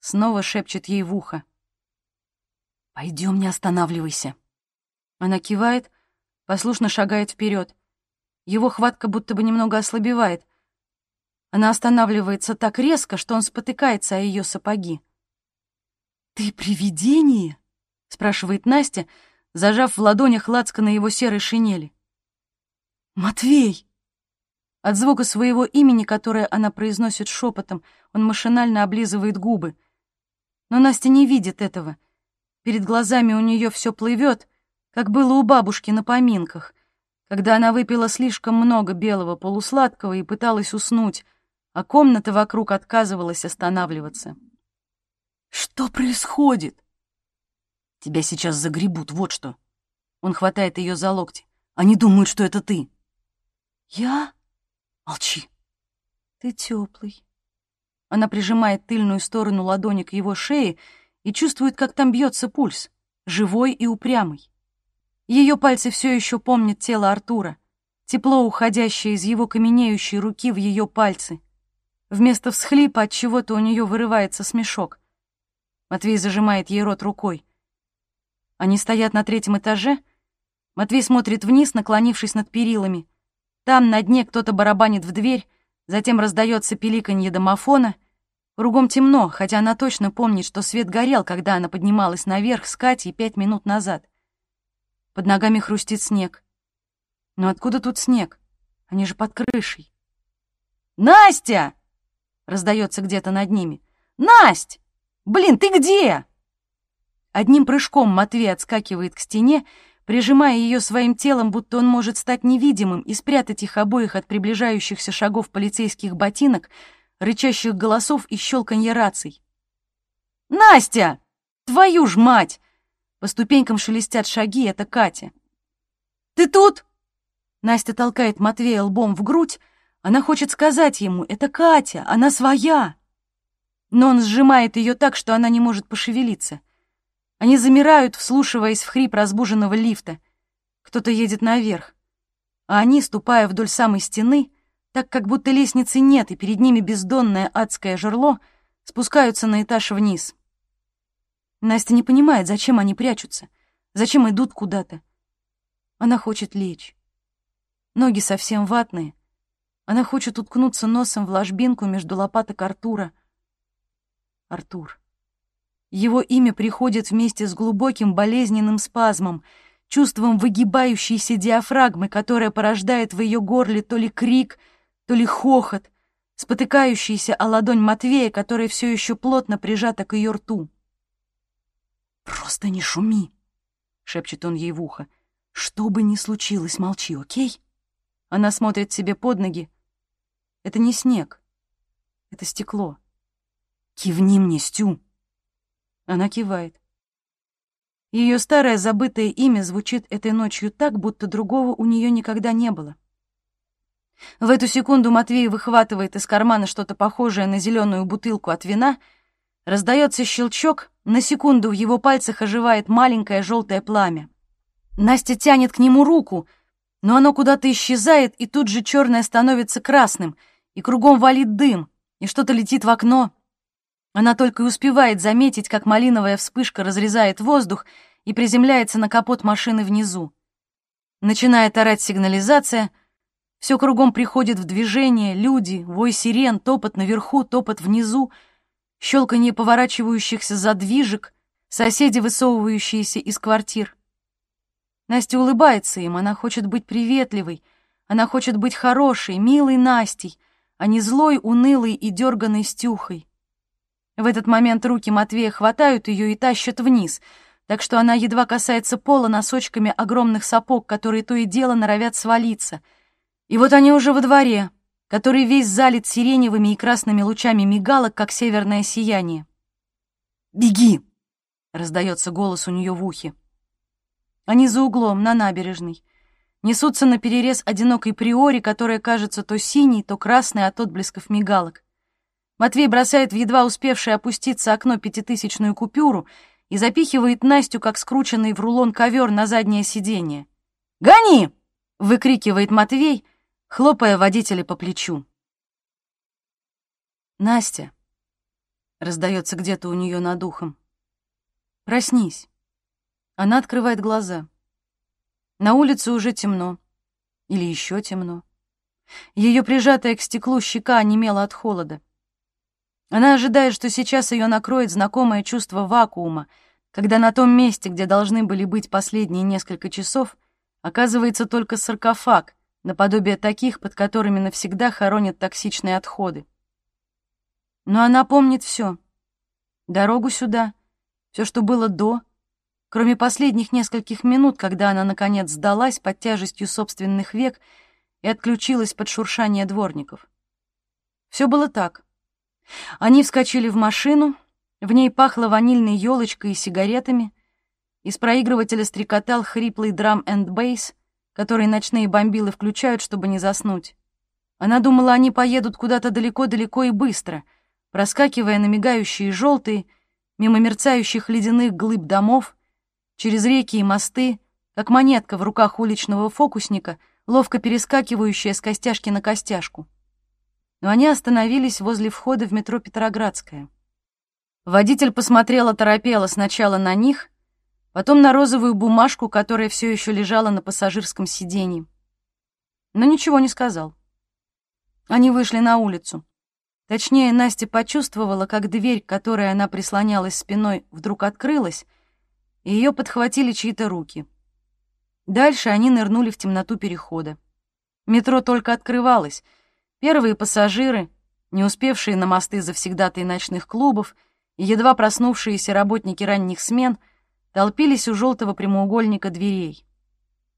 снова шепчет ей в ухо. «Пойдем, не останавливайся». Она кивает, послушно шагает вперед. Его хватка будто бы немного ослабевает. Она останавливается так резко, что он спотыкается о ее сапоги. «Ты привидение?» — спрашивает Настя, зажав в ладонях лацко на его серой шинели. «Матвей!» От звука своего имени, которое она произносит шепотом, он машинально облизывает губы. Но Настя не видит этого. Перед глазами у нее все плывет, как было у бабушки на поминках, когда она выпила слишком много белого полусладкого и пыталась уснуть, а комната вокруг отказывалась останавливаться. «Что происходит?» «Тебя сейчас загребут, вот что!» Он хватает ее за локти. «Они думают, что это ты!» «Я? Молчи!» «Ты теплый!» Она прижимает тыльную сторону ладони к его шее и чувствует, как там бьется пульс, живой и упрямый. Ее пальцы все еще помнят тело Артура, тепло, уходящее из его каменеющей руки в ее пальцы — Вместо всхлипа от чего-то у нее вырывается смешок. Матвей зажимает ей рот рукой. Они стоят на третьем этаже. Матвей смотрит вниз, наклонившись над перилами. Там на дне кто-то барабанит в дверь, затем раздается пиликанье домофона. Кругом темно, хотя она точно помнит, что свет горел, когда она поднималась наверх с Катей пять минут назад. Под ногами хрустит снег. Но откуда тут снег? Они же под крышей. «Настя!» раздается где-то над ними. «Насть! Блин, ты где?» Одним прыжком Матвей отскакивает к стене, прижимая ее своим телом, будто он может стать невидимым и спрятать их обоих от приближающихся шагов полицейских ботинок, рычащих голосов и щелканья раций. «Настя! Твою ж мать!» По ступенькам шелестят шаги, это Катя. «Ты тут?» Настя толкает Матвея лбом в грудь, она хочет сказать ему, это Катя, она своя. Но он сжимает ее так, что она не может пошевелиться. Они замирают, вслушиваясь в хрип разбуженного лифта. Кто-то едет наверх. А они, ступая вдоль самой стены, так как будто лестницы нет, и перед ними бездонное адское жерло, спускаются на этаж вниз. Настя не понимает, зачем они прячутся, зачем идут куда-то. Она хочет лечь. Ноги совсем ватные, она хочет уткнуться носом в ложбинку между лопаток Артура. Артур. Его имя приходит вместе с глубоким болезненным спазмом, чувством выгибающейся диафрагмы, которая порождает в ее горле то ли крик, то ли хохот, спотыкающийся о ладонь Матвея, которая все еще плотно прижата к ее рту. «Просто не шуми!» — шепчет он ей в ухо. «Что бы ни случилось, молчи, окей?» Она смотрит себе под ноги. Это не снег. Это стекло. «Кивни мне, Стю!» Она кивает. Ее старое забытое имя звучит этой ночью так, будто другого у нее никогда не было. В эту секунду Матвей выхватывает из кармана что-то похожее на зеленую бутылку от вина, раздается щелчок, на секунду в его пальцах оживает маленькое желтое пламя. Настя тянет к нему руку — но оно куда-то исчезает, и тут же черное становится красным, и кругом валит дым, и что-то летит в окно. Она только и успевает заметить, как малиновая вспышка разрезает воздух и приземляется на капот машины внизу. Начинает орать сигнализация, Все кругом приходит в движение, люди, вой сирен, топот наверху, топот внизу, щелканье поворачивающихся задвижек, соседи, высовывающиеся из квартир. Настя улыбается им, она хочет быть приветливой, она хочет быть хорошей, милой Настей, а не злой, унылой и дерганой Стюхой. В этот момент руки Матвея хватают ее и тащат вниз, так что она едва касается пола носочками огромных сапог, которые то и дело норовят свалиться. И вот они уже во дворе, который весь залит сиреневыми и красными лучами мигалок, как северное сияние. «Беги!» — раздается голос у нее в ухе. Они за углом, на набережной. Несутся на перерез одинокой приори, которая кажется то синей, то красной от отблесков мигалок. Матвей бросает в едва успевшее опуститься окно пятитысячную купюру и запихивает Настю, как скрученный в рулон ковер на заднее сиденье. «Гони!» — выкрикивает Матвей, хлопая водителя по плечу. «Настя!» — раздается где-то у нее над ухом. «Проснись!» Она открывает глаза. На улице уже темно. Или еще темно. Ее прижатая к стеклу щека онемела от холода. Она ожидает, что сейчас ее накроет знакомое чувство вакуума, когда на том месте, где должны были быть последние несколько часов, оказывается только саркофаг, наподобие таких, под которыми навсегда хоронят токсичные отходы. Но она помнит все: Дорогу сюда, все, что было до — кроме последних нескольких минут, когда она, наконец, сдалась под тяжестью собственных век и отключилась под шуршание дворников. Все было так. Они вскочили в машину, в ней пахло ванильной елочкой и сигаретами, из проигрывателя стрекотал хриплый драм энд бейс, который ночные бомбилы включают, чтобы не заснуть. Она думала, они поедут куда-то далеко-далеко и быстро, проскакивая на мигающие желтые, мимо мерцающих ледяных глыб домов, через реки и мосты, как монетка в руках уличного фокусника, ловко перескакивающая с костяшки на костяшку. Но они остановились возле входа в метро Петроградская. Водитель посмотрел оторопело сначала на них, потом на розовую бумажку, которая все еще лежала на пассажирском сиденье. Но ничего не сказал. Они вышли на улицу. Точнее, Настя почувствовала, как дверь, к которой она прислонялась спиной, вдруг открылась, и ее подхватили чьи-то руки. Дальше они нырнули в темноту перехода. Метро только открывалось. Первые пассажиры, не успевшие на мосты завсегдатые ночных клубов едва проснувшиеся работники ранних смен, толпились у желтого прямоугольника дверей.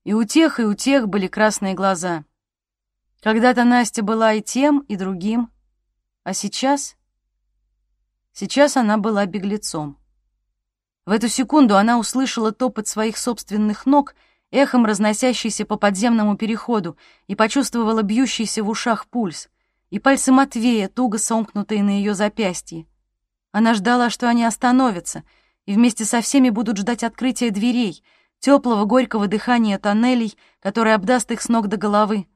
И у тех, и у тех были красные глаза. Когда-то Настя была и тем, и другим, а сейчас... Сейчас она была беглецом. В эту секунду она услышала топот своих собственных ног, эхом разносящийся по подземному переходу, и почувствовала бьющийся в ушах пульс, и пальцы Матвея, туго сомкнутые на ее запястье. Она ждала, что они остановятся, и вместе со всеми будут ждать открытия дверей, теплого горького дыхания тоннелей, который обдаст их с ног до головы.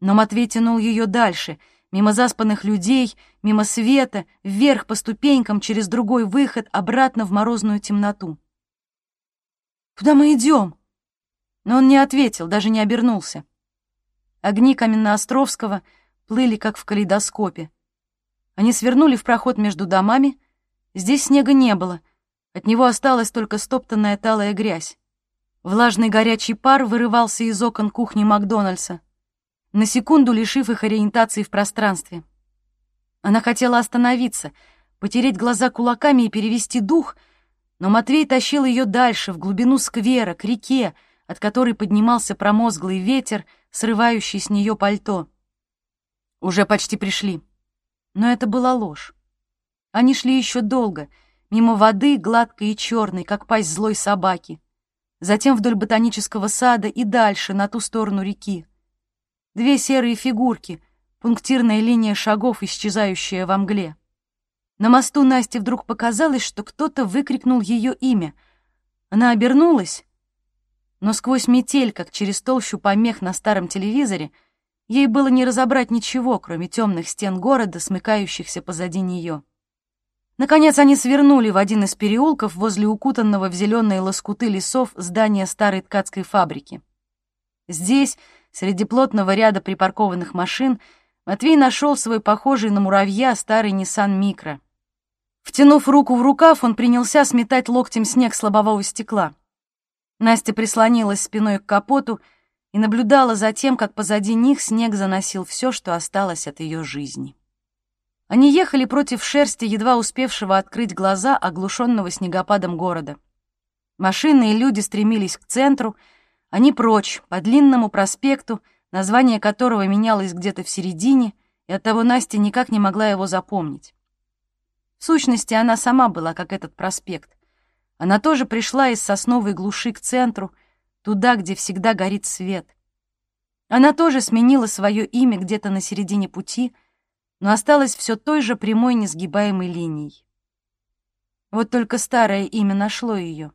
Но Матвей тянул ее дальше — мимо заспанных людей, мимо света, вверх по ступенькам, через другой выход, обратно в морозную темноту. «Куда мы идем?» Но он не ответил, даже не обернулся. Огни Каменноостровского плыли, как в калейдоскопе. Они свернули в проход между домами. Здесь снега не было. От него осталась только стоптанная талая грязь. Влажный горячий пар вырывался из окон кухни Макдональдса на секунду лишив их ориентации в пространстве. Она хотела остановиться, потереть глаза кулаками и перевести дух, но Матвей тащил ее дальше, в глубину сквера, к реке, от которой поднимался промозглый ветер, срывающий с нее пальто. Уже почти пришли. Но это была ложь. Они шли еще долго, мимо воды, гладкой и черной, как пасть злой собаки. Затем вдоль ботанического сада и дальше, на ту сторону реки. Две серые фигурки, пунктирная линия шагов, исчезающая во мгле. На мосту Насте вдруг показалось, что кто-то выкрикнул ее имя. Она обернулась, но сквозь метель, как через толщу помех на старом телевизоре, ей было не разобрать ничего, кроме темных стен города, смыкающихся позади нее. Наконец они свернули в один из переулков возле укутанного в зеленые лоскуты лесов здания старой ткацкой фабрики. Здесь Среди плотного ряда припаркованных машин Матвей нашел свой похожий на муравья старый Nissan Micro. Втянув руку в рукав, он принялся сметать локтем снег с лобового стекла. Настя прислонилась спиной к капоту и наблюдала за тем, как позади них снег заносил все, что осталось от ее жизни. Они ехали против шерсти, едва успевшего открыть глаза оглушенного снегопадом города. Машины и люди стремились к центру, они прочь, по длинному проспекту, название которого менялось где-то в середине, и оттого Настя никак не могла его запомнить. В сущности, она сама была, как этот проспект. Она тоже пришла из сосновой глуши к центру, туда, где всегда горит свет. Она тоже сменила свое имя где-то на середине пути — но осталась все той же прямой несгибаемой линией. Вот только старое имя нашло ее.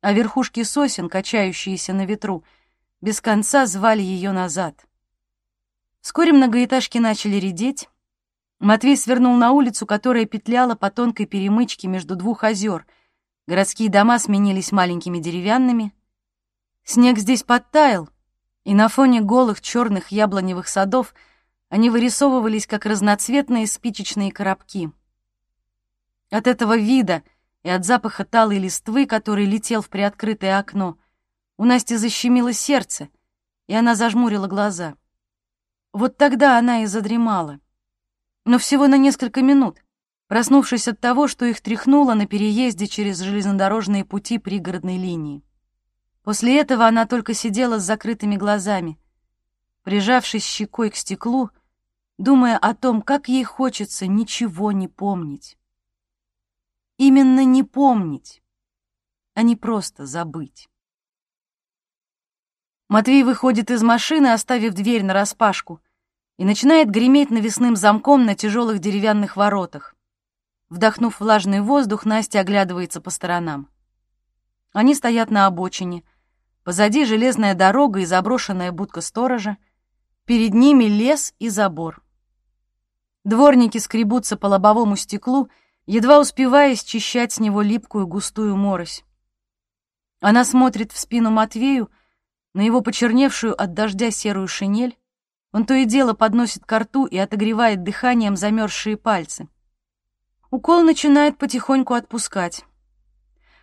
А верхушки сосен, качающиеся на ветру, без конца звали ее назад. Вскоре многоэтажки начали редеть. Матвей свернул на улицу, которая петляла по тонкой перемычке между двух озер. Городские дома сменились маленькими деревянными. Снег здесь подтаял, и на фоне голых черных яблоневых садов — они вырисовывались, как разноцветные спичечные коробки. От этого вида и от запаха талой листвы, который летел в приоткрытое окно, у Насти защемило сердце, и она зажмурила глаза. Вот тогда она и задремала. Но всего на несколько минут, проснувшись от того, что их тряхнуло на переезде через железнодорожные пути пригородной линии. После этого она только сидела с закрытыми глазами, прижавшись щекой к стеклу, думая о том, как ей хочется ничего не помнить. Именно не помнить, а не просто забыть. Матвей выходит из машины, оставив дверь нараспашку, и начинает греметь навесным замком на тяжелых деревянных воротах. Вдохнув влажный воздух, Настя оглядывается по сторонам. Они стоят на обочине. Позади железная дорога и заброшенная будка сторожа. Перед ними лес и забор. Дворники скребутся по лобовому стеклу, едва успевая счищать с него липкую густую морось. Она смотрит в спину Матвею, на его почерневшую от дождя серую шинель. Он то и дело подносит ко рту и отогревает дыханием замерзшие пальцы. Укол начинает потихоньку отпускать.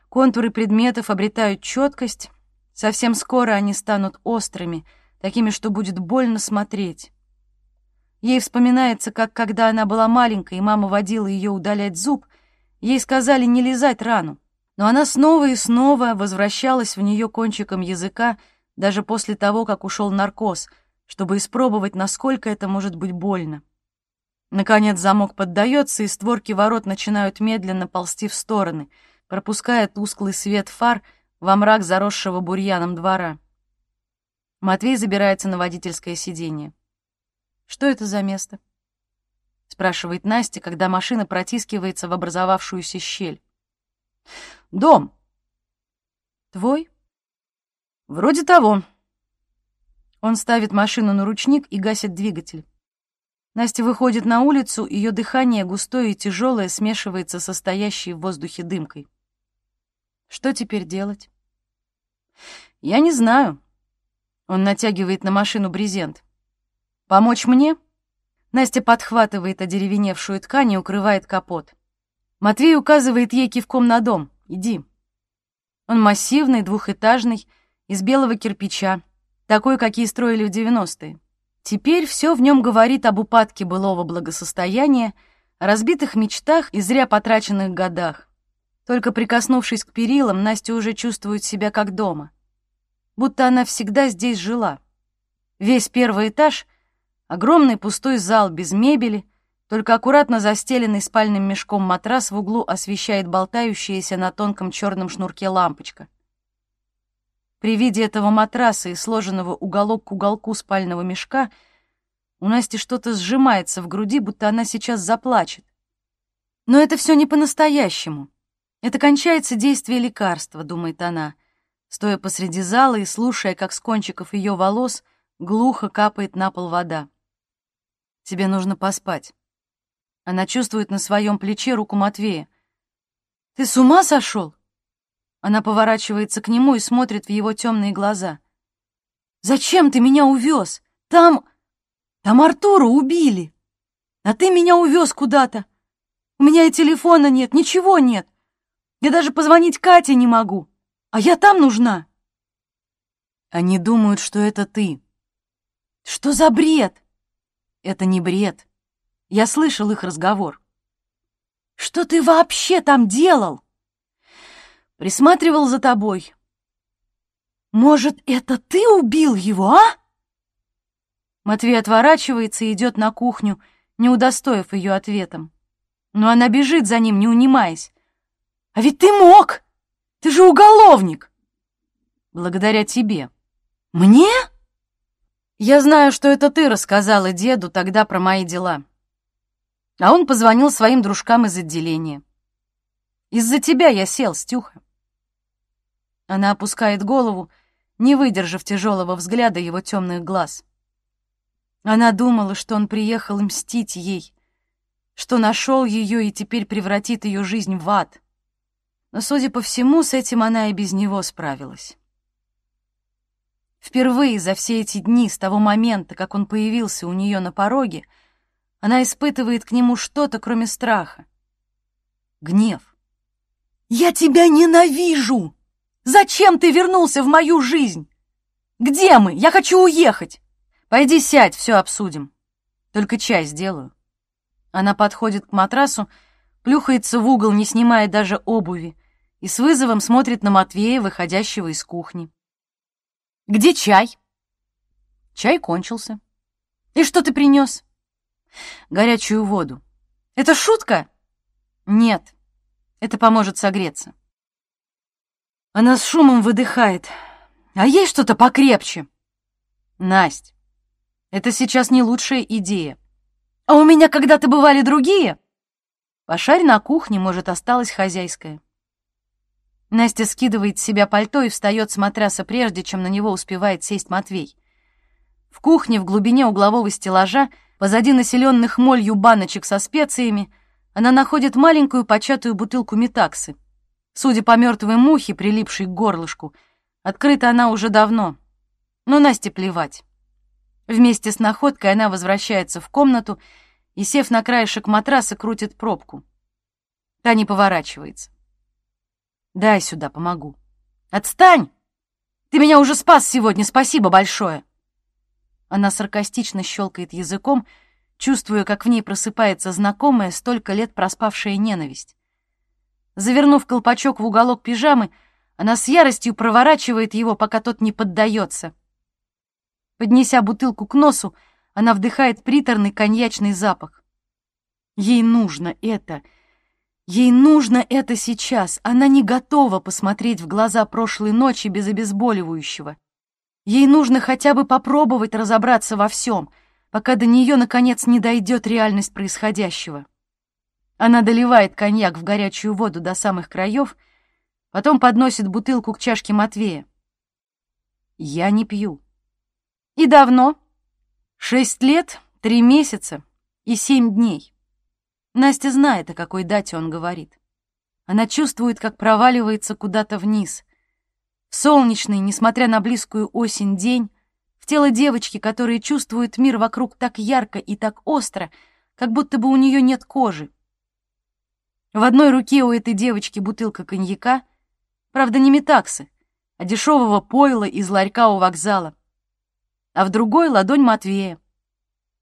Контуры предметов обретают четкость. Совсем скоро они станут острыми, такими, что будет больно смотреть. Ей вспоминается, как когда она была маленькой, и мама водила ее удалять зуб, ей сказали не лизать рану. Но она снова и снова возвращалась в нее кончиком языка, даже после того, как ушел наркоз, чтобы испробовать, насколько это может быть больно. Наконец замок поддается, и створки ворот начинают медленно ползти в стороны, пропуская тусклый свет фар во мрак заросшего бурьяном двора. Матвей забирается на водительское сиденье. «Что это за место?» — спрашивает Настя, когда машина протискивается в образовавшуюся щель. «Дом». «Твой?» «Вроде того». Он ставит машину на ручник и гасит двигатель. Настя выходит на улицу, ее дыхание густое и тяжелое смешивается со стоящей в воздухе дымкой. Что теперь делать? Я не знаю. Он натягивает на машину брезент. «Помочь мне?» Настя подхватывает одеревеневшую ткань и укрывает капот. Матвей указывает ей кивком на дом. «Иди». Он массивный, двухэтажный, из белого кирпича, такой, какие строили в 90-е. Теперь все в нем говорит об упадке былого благосостояния, разбитых мечтах и зря потраченных годах. Только прикоснувшись к перилам, Настя уже чувствует себя как дома. Будто она всегда здесь жила. Весь первый этаж — Огромный пустой зал без мебели, только аккуратно застеленный спальным мешком матрас в углу освещает болтающаяся на тонком черном шнурке лампочка. При виде этого матраса и сложенного уголок к уголку спального мешка у Насти что-то сжимается в груди, будто она сейчас заплачет. Но это все не по-настоящему. Это кончается действие лекарства, думает она, стоя посреди зала и слушая, как с кончиков ее волос глухо капает на пол вода. Тебе нужно поспать. Она чувствует на своем плече руку Матвея. Ты с ума сошел? Она поворачивается к нему и смотрит в его темные глаза. Зачем ты меня увез? Там... Там Артура убили. А ты меня увез куда-то. У меня и телефона нет, ничего нет. Я даже позвонить Кате не могу. А я там нужна. Они думают, что это ты. Что за бред? Это не бред. Я слышал их разговор. Что ты вообще там делал? Присматривал за тобой. Может, это ты убил его, а? Матвей отворачивается и идет на кухню, не удостоив ее ответом. Но она бежит за ним, не унимаясь. «А ведь ты мог! Ты же уголовник!» «Благодаря тебе». «Мне?» «Я знаю, что это ты рассказала деду тогда про мои дела». А он позвонил своим дружкам из отделения. «Из-за тебя я сел, Стюха». Она опускает голову, не выдержав тяжелого взгляда его темных глаз. Она думала, что он приехал мстить ей, что нашел ее и теперь превратит ее жизнь в ад. Но, судя по всему, с этим она и без него справилась. Впервые за все эти дни, с того момента, как он появился у нее на пороге, она испытывает к нему что-то, кроме страха. Гнев. «Я тебя ненавижу! Зачем ты вернулся в мою жизнь? Где мы? Я хочу уехать!» Пойди сядь, все обсудим. Только чай сделаю. Она подходит к матрасу, плюхается в угол, не снимая даже обуви, и с вызовом смотрит на Матвея, выходящего из кухни. «Где чай?» Чай кончился. «И что ты принес?» «Горячую воду». «Это шутка?» «Нет, это поможет согреться». Она с шумом выдыхает. «А есть что-то покрепче?» «Насть, это сейчас не лучшая идея. А у меня когда-то бывали другие. Пошарь на кухне, может, осталась хозяйская. Настя скидывает с себя пальто и встает с матраса прежде, чем на него успевает сесть Матвей. В кухне, в глубине углового стеллажа, позади населенных молью баночек со специями, она находит маленькую початую бутылку метаксы. Судя по мертвой мухе, прилипшей к горлышку, открыта она уже давно. Но Насте плевать. Вместе с находкой она возвращается в комнату и, сев на краешек матраса, крутит пробку. Та не поворачивается. «Дай сюда, помогу». «Отстань! Ты меня уже спас сегодня, спасибо большое!» Она саркастично щелкает языком, чувствуя, как в ней просыпается знакомая, столько лет проспавшая ненависть. Завернув колпачок в уголок пижамы, она с яростью проворачивает его, пока тот не поддается — Поднеся бутылку к носу, она вдыхает приторный коньячный запах. Ей нужно это. Ей нужно это сейчас. Она не готова посмотреть в глаза прошлой ночи без обезболивающего. Ей нужно хотя бы попробовать разобраться во всем, пока до нее, наконец, не дойдет реальность происходящего. Она доливает коньяк в горячую воду до самых краев, потом подносит бутылку к чашке Матвея. «Я не пью», «И давно?» «Шесть лет, три месяца и семь дней». Настя знает, о какой дате он говорит. Она чувствует, как проваливается куда-то вниз. В солнечный, несмотря на близкую осень, день, в тело девочки, которая чувствует мир вокруг так ярко и так остро, как будто бы у нее нет кожи. В одной руке у этой девочки бутылка коньяка, правда, не метаксы, а дешевого пойла из ларька у вокзала а в другой — ладонь Матвея.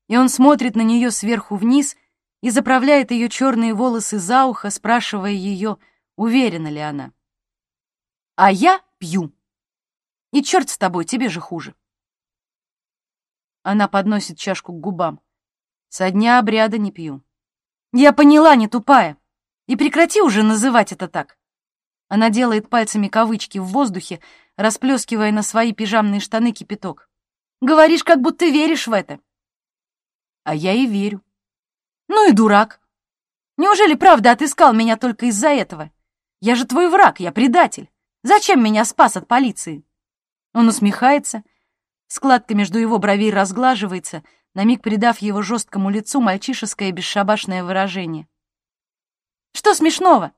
И он смотрит на нее сверху вниз и заправляет ее черные волосы за ухо, спрашивая ее, уверена ли она. «А я пью. И черт с тобой, тебе же хуже». Она подносит чашку к губам. «Со дня обряда не пью». «Я поняла, не тупая. И прекрати уже называть это так». Она делает пальцами кавычки в воздухе, расплескивая на свои пижамные штаны кипяток. Говоришь, как будто веришь в это. А я и верю. Ну и дурак. Неужели правда отыскал меня только из-за этого? Я же твой враг, я предатель. Зачем меня спас от полиции? Он усмехается. Складка между его бровей разглаживается, на миг придав его жесткому лицу мальчишеское бесшабашное выражение. Что смешного?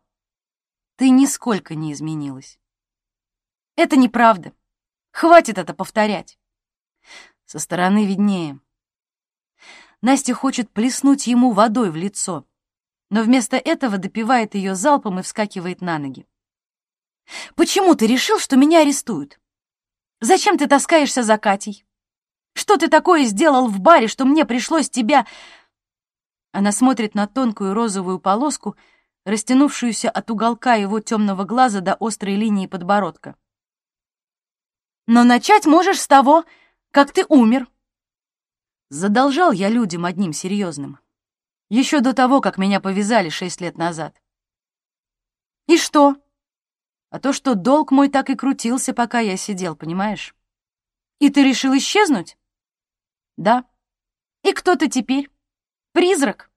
Ты нисколько не изменилась. Это неправда. Хватит это повторять. Со стороны виднее. Настя хочет плеснуть ему водой в лицо, но вместо этого допивает ее залпом и вскакивает на ноги. «Почему ты решил, что меня арестуют? Зачем ты таскаешься за Катей? Что ты такое сделал в баре, что мне пришлось тебя...» Она смотрит на тонкую розовую полоску, растянувшуюся от уголка его темного глаза до острой линии подбородка. «Но начать можешь с того, как ты умер. Задолжал я людям одним серьезным. Еще до того, как меня повязали шесть лет назад. И что? А то, что долг мой так и крутился, пока я сидел, понимаешь? И ты решил исчезнуть? Да. И кто ты теперь? Призрак?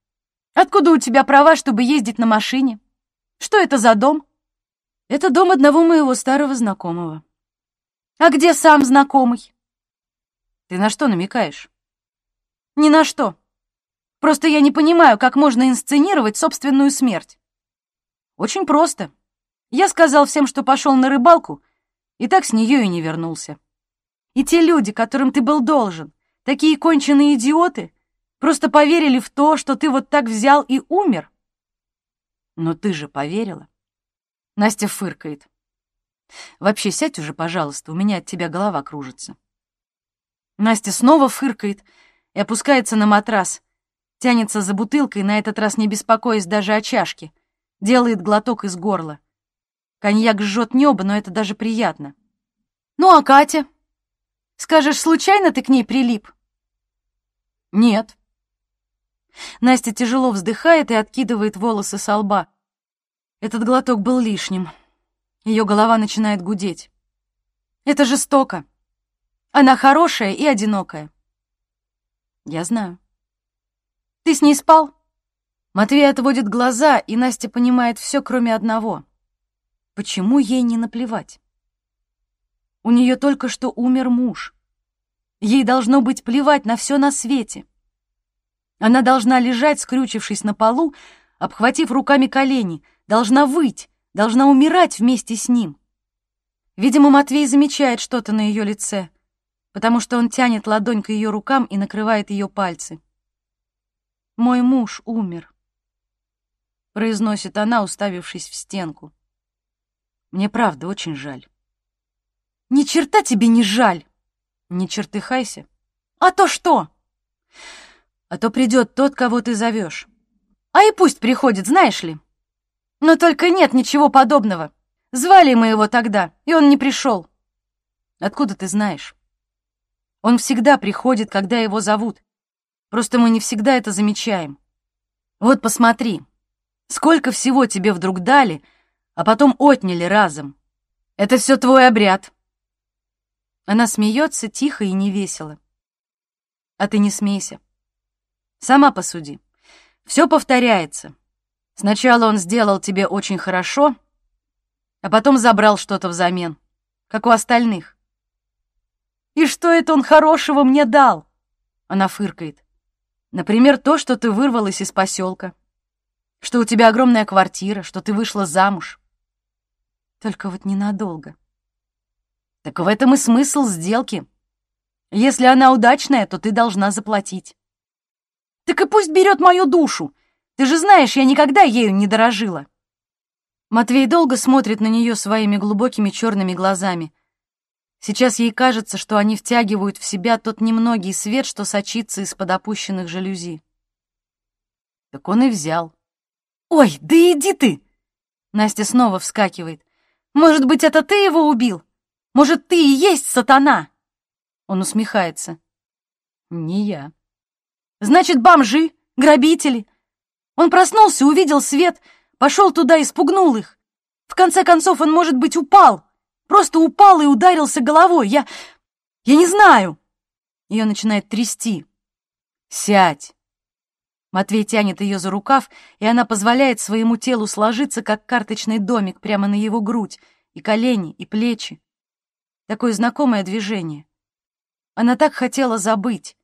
Откуда у тебя права, чтобы ездить на машине? Что это за дом? Это дом одного моего старого знакомого. А где сам знакомый? Ты на что намекаешь? Ни на что. Просто я не понимаю, как можно инсценировать собственную смерть. Очень просто. Я сказал всем, что пошел на рыбалку, и так с нее и не вернулся. И те люди, которым ты был должен, такие конченые идиоты, просто поверили в то, что ты вот так взял и умер. Но ты же поверила. Настя фыркает. Вообще, сядь уже, пожалуйста, у меня от тебя голова кружится. Настя снова фыркает и опускается на матрас, тянется за бутылкой, на этот раз не беспокоясь даже о чашке, делает глоток из горла. Коньяк жжет небо, но это даже приятно. «Ну а Катя? Скажешь, случайно ты к ней прилип?» «Нет». Настя тяжело вздыхает и откидывает волосы со лба. Этот глоток был лишним. Ее голова начинает гудеть. «Это жестоко. Она хорошая и одинокая. Я знаю. Ты с ней спал? Матвей отводит глаза, и Настя понимает все, кроме одного. Почему ей не наплевать? У нее только что умер муж. Ей должно быть плевать на все на свете. Она должна лежать, скрючившись на полу, обхватив руками колени, должна выть, должна умирать вместе с ним. Видимо, Матвей замечает что-то на ее лице — потому что он тянет ладонь к ее рукам и накрывает ее пальцы. «Мой муж умер», — произносит она, уставившись в стенку. «Мне правда очень жаль». «Ни черта тебе не жаль!» «Не чертыхайся». «А то что?» «А то придет тот, кого ты зовешь». «А и пусть приходит, знаешь ли». «Но только нет ничего подобного. Звали мы его тогда, и он не пришел». «Откуда ты знаешь?» Он всегда приходит, когда его зовут. Просто мы не всегда это замечаем. Вот посмотри, сколько всего тебе вдруг дали, а потом отняли разом. Это все твой обряд. Она смеется тихо и невесело. А ты не смейся. Сама посуди. Все повторяется. Сначала он сделал тебе очень хорошо, а потом забрал что-то взамен, как у остальных. И что это он хорошего мне дал? Она фыркает. Например, то, что ты вырвалась из поселка, что у тебя огромная квартира, что ты вышла замуж. Только вот ненадолго. Так в этом и смысл сделки. Если она удачная, то ты должна заплатить. Так и пусть берет мою душу. Ты же знаешь, я никогда ею не дорожила. Матвей долго смотрит на нее своими глубокими черными глазами, Сейчас ей кажется, что они втягивают в себя тот немногий свет, что сочится из-под опущенных жалюзи. Так он и взял. «Ой, да иди ты!» Настя снова вскакивает. «Может быть, это ты его убил? Может, ты и есть сатана?» Он усмехается. «Не я». «Значит, бомжи, грабители. Он проснулся, увидел свет, пошел туда и спугнул их. В конце концов, он, может быть, упал, Просто упал и ударился головой. Я... я не знаю. Ее начинает трясти. Сядь. Матвей тянет ее за рукав, и она позволяет своему телу сложиться, как карточный домик, прямо на его грудь, и колени, и плечи. Такое знакомое движение. Она так хотела забыть.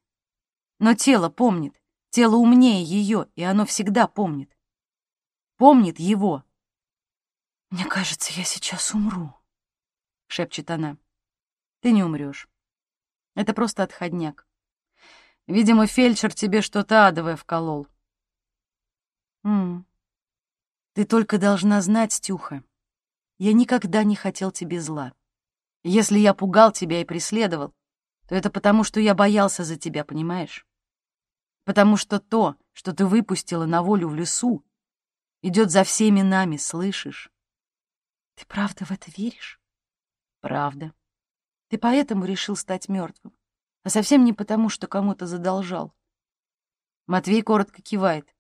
Но тело помнит. Тело умнее ее, и оно всегда помнит. Помнит его. «Мне кажется, я сейчас умру», — шепчет она. «Ты не умрешь. Это просто отходняк. Видимо, фельдшер тебе что-то адовое вколол. М -м. Ты только должна знать, Стюха, я никогда не хотел тебе зла. Если я пугал тебя и преследовал, то это потому, что я боялся за тебя, понимаешь? Потому что то, что ты выпустила на волю в лесу, идет за всеми нами, слышишь? Ты правда в это веришь? Правда. Ты поэтому решил стать мертвым, а совсем не потому, что кому-то задолжал. Матвей коротко кивает.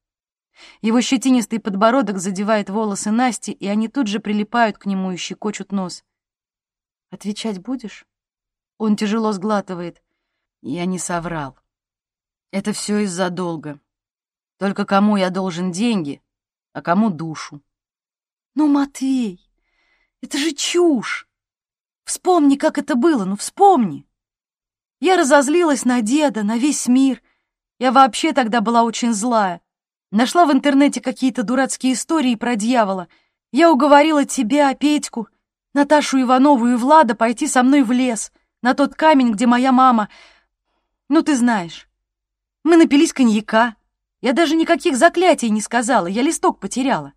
Его щетинистый подбородок задевает волосы Насти, и они тут же прилипают к нему и щекочут нос. «Отвечать будешь?» Он тяжело сглатывает. «Я не соврал. Это все из-за долга. Только кому я должен деньги, а кому душу?» «Ну, Матвей, это же чушь! Вспомни, как это было, ну вспомни!» Я разозлилась на деда, на весь мир. Я вообще тогда была очень злая. Нашла в интернете какие-то дурацкие истории про дьявола. Я уговорила тебя, Петьку, Наташу Иванову и Влада пойти со мной в лес, на тот камень, где моя мама... Ну, ты знаешь. Мы напились коньяка. Я даже никаких заклятий не сказала, я листок потеряла.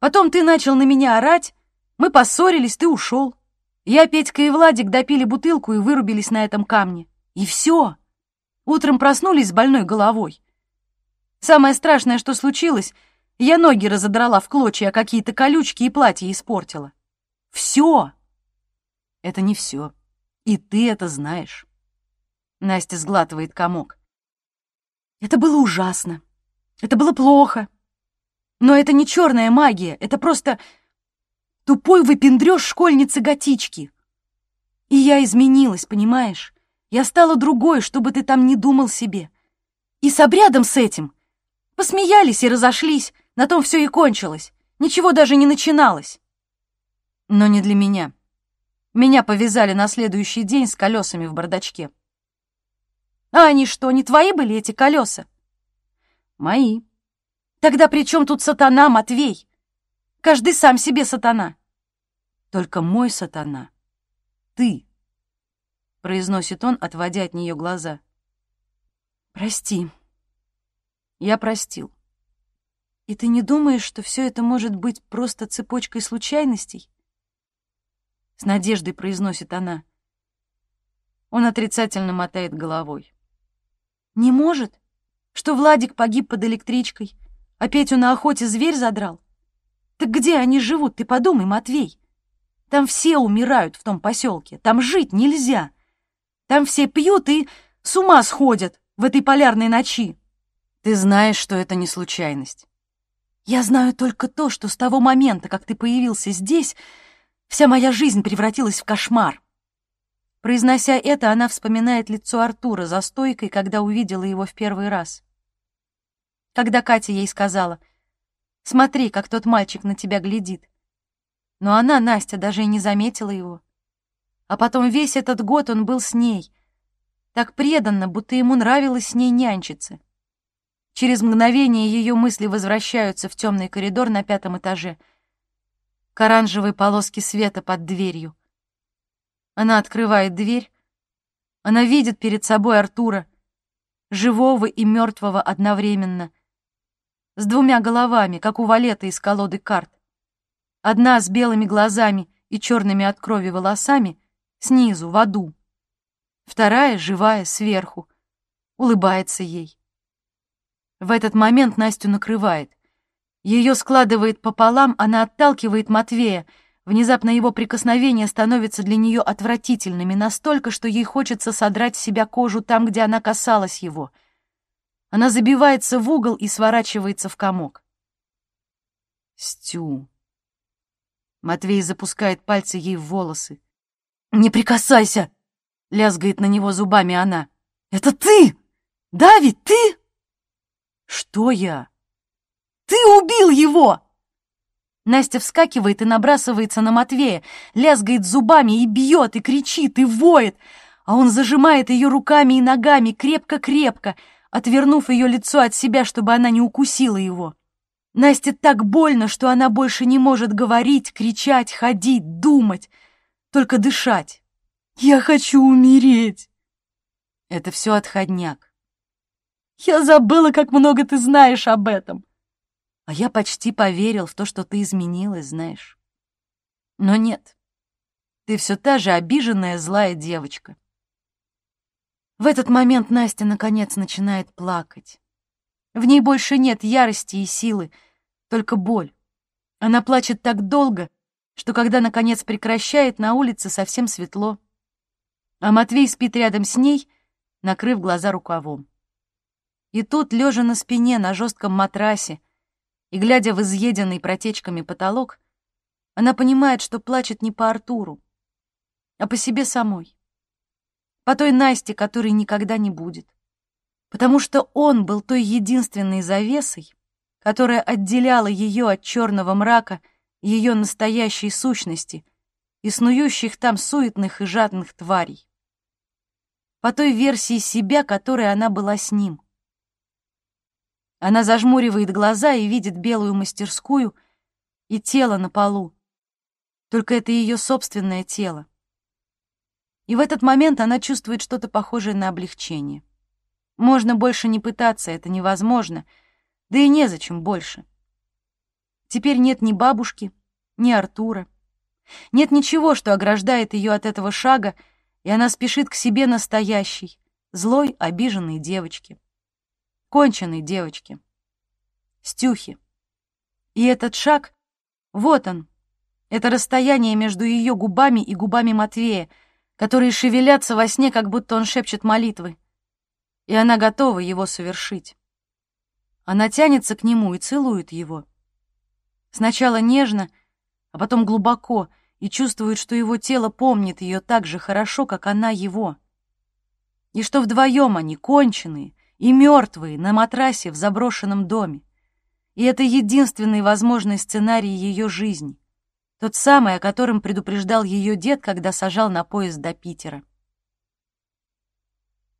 Потом ты начал на меня орать, мы поссорились, ты ушел. Я, Петька и Владик допили бутылку и вырубились на этом камне. И все. Утром проснулись с больной головой. Самое страшное, что случилось, я ноги разодрала в клочья, а какие-то колючки и платье испортила. Все. Это не все. И ты это знаешь. Настя сглатывает комок. Это было ужасно. Это было плохо. Но это не черная магия, это просто тупой выпендрёж школьницы-готички. И я изменилась, понимаешь? Я стала другой, чтобы ты там не думал себе. И с обрядом с этим Посмеялись и разошлись, на том все и кончилось. Ничего даже не начиналось. Но не для меня. Меня повязали на следующий день с колесами в бардачке. А они что, не твои были эти колеса? Мои. Тогда при чем тут сатана, Матвей? Каждый сам себе сатана. Только мой сатана — ты, — произносит он, отводя от нее глаза. Прости. Я простил. И ты не думаешь, что все это может быть просто цепочкой случайностей? С надеждой произносит она. Он отрицательно мотает головой. Не может? Что Владик погиб под электричкой, а Петю на охоте зверь задрал? Так где они живут, ты подумай, Матвей. Там все умирают в том поселке, там жить нельзя. Там все пьют и с ума сходят в этой полярной ночи. Ты знаешь, что это не случайность. Я знаю только то, что с того момента, как ты появился здесь, вся моя жизнь превратилась в кошмар. Произнося это, она вспоминает лицо Артура за стойкой, когда увидела его в первый раз. Когда Катя ей сказала, «Смотри, как тот мальчик на тебя глядит». Но она, Настя, даже и не заметила его. А потом весь этот год он был с ней, так преданно, будто ему нравилось с ней нянчиться. Через мгновение ее мысли возвращаются в темный коридор на пятом этаже, к оранжевой полоске света под дверью. Она открывает дверь, она видит перед собой Артура, живого и мертвого одновременно, с двумя головами, как у валета из колоды карт. Одна с белыми глазами и черными от крови волосами, снизу, в аду. Вторая, живая, сверху, улыбается ей. В этот момент Настю накрывает. Ее складывает пополам, она отталкивает Матвея. Внезапно его прикосновения становятся для нее отвратительными, настолько, что ей хочется содрать с себя кожу там, где она касалась его. Она забивается в угол и сворачивается в комок. «Стю!» Матвей запускает пальцы ей в волосы. «Не прикасайся!» — лязгает на него зубами она. «Это ты! Да, ведь ты?» «Что я?» «Ты убил его!» Настя вскакивает и набрасывается на Матвея, лязгает зубами и бьет, и кричит, и воет, а он зажимает ее руками и ногами крепко-крепко, отвернув ее лицо от себя, чтобы она не укусила его. Насте так больно, что она больше не может говорить, кричать, ходить, думать, только дышать. «Я хочу умереть!» Это все отходняк. Я забыла, как много ты знаешь об этом. А я почти поверил в то, что ты изменилась, знаешь. Но нет, ты все та же обиженная злая девочка. В этот момент Настя наконец начинает плакать. В ней больше нет ярости и силы, только боль. Она плачет так долго, что когда наконец прекращает, на улице совсем светло. А Матвей спит рядом с ней, накрыв глаза рукавом. И тут, лежа на спине на жестком матрасе и глядя в изъеденный протечками потолок, она понимает, что плачет не по Артуру, а по себе самой. По той Насте, которой никогда не будет. Потому что он был той единственной завесой, которая отделяла ее от черного мрака ее настоящей сущности и снующих там суетных и жадных тварей. По той версии себя, которой она была с ним — она зажмуривает глаза и видит белую мастерскую и тело на полу. Только это ее собственное тело. И в этот момент она чувствует что-то похожее на облегчение. Можно больше не пытаться, это невозможно, да и незачем больше. Теперь нет ни бабушки, ни Артура. Нет ничего, что ограждает ее от этого шага, и она спешит к себе настоящей, злой, обиженной девочке конченой девочки. Стюхи. И этот шаг, вот он, это расстояние между ее губами и губами Матвея, которые шевелятся во сне, как будто он шепчет молитвы. И она готова его совершить. Она тянется к нему и целует его. Сначала нежно, а потом глубоко, и чувствует, что его тело помнит ее так же хорошо, как она его. И что вдвоем они конченые, и мертвые на матрасе в заброшенном доме. И это единственный возможный сценарий ее жизни. Тот самый, о котором предупреждал ее дед, когда сажал на поезд до Питера.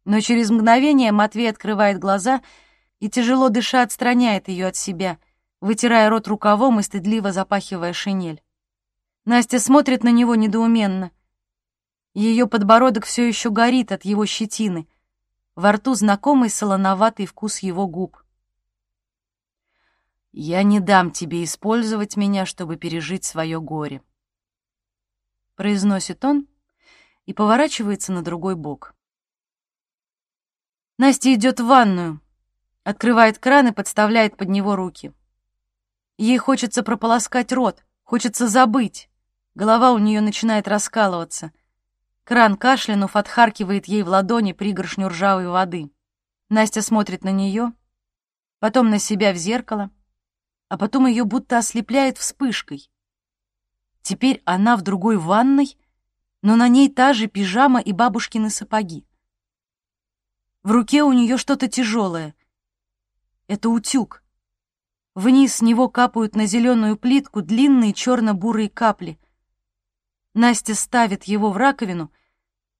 Но через мгновение Матвей открывает глаза и, тяжело дыша, отстраняет ее от себя, вытирая рот рукавом и стыдливо запахивая шинель. Настя смотрит на него недоуменно. Ее подбородок все еще горит от его щетины — во рту знакомый солоноватый вкус его губ. «Я не дам тебе использовать меня, чтобы пережить свое горе», — произносит он и поворачивается на другой бок. Настя идет в ванную, открывает кран и подставляет под него руки. Ей хочется прополоскать рот, хочется забыть. Голова у нее начинает раскалываться. Кран, кашлянув, отхаркивает ей в ладони пригоршню ржавой воды. Настя смотрит на нее, потом на себя в зеркало, а потом ее будто ослепляет вспышкой. Теперь она в другой ванной, но на ней та же пижама и бабушкины сапоги. В руке у нее что-то тяжелое. Это утюг. Вниз с него капают на зеленую плитку длинные черно-бурые капли. Настя ставит его в раковину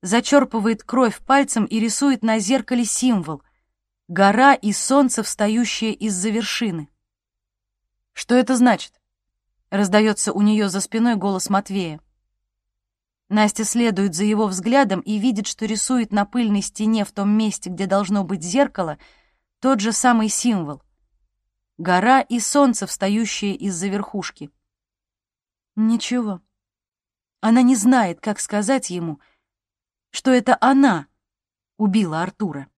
зачерпывает кровь пальцем и рисует на зеркале символ — гора и солнце, встающее из-за вершины. «Что это значит?» — раздается у нее за спиной голос Матвея. Настя следует за его взглядом и видит, что рисует на пыльной стене в том месте, где должно быть зеркало, тот же самый символ — гора и солнце, встающее из-за верхушки. Ничего. Она не знает, как сказать ему — что это она убила Артура.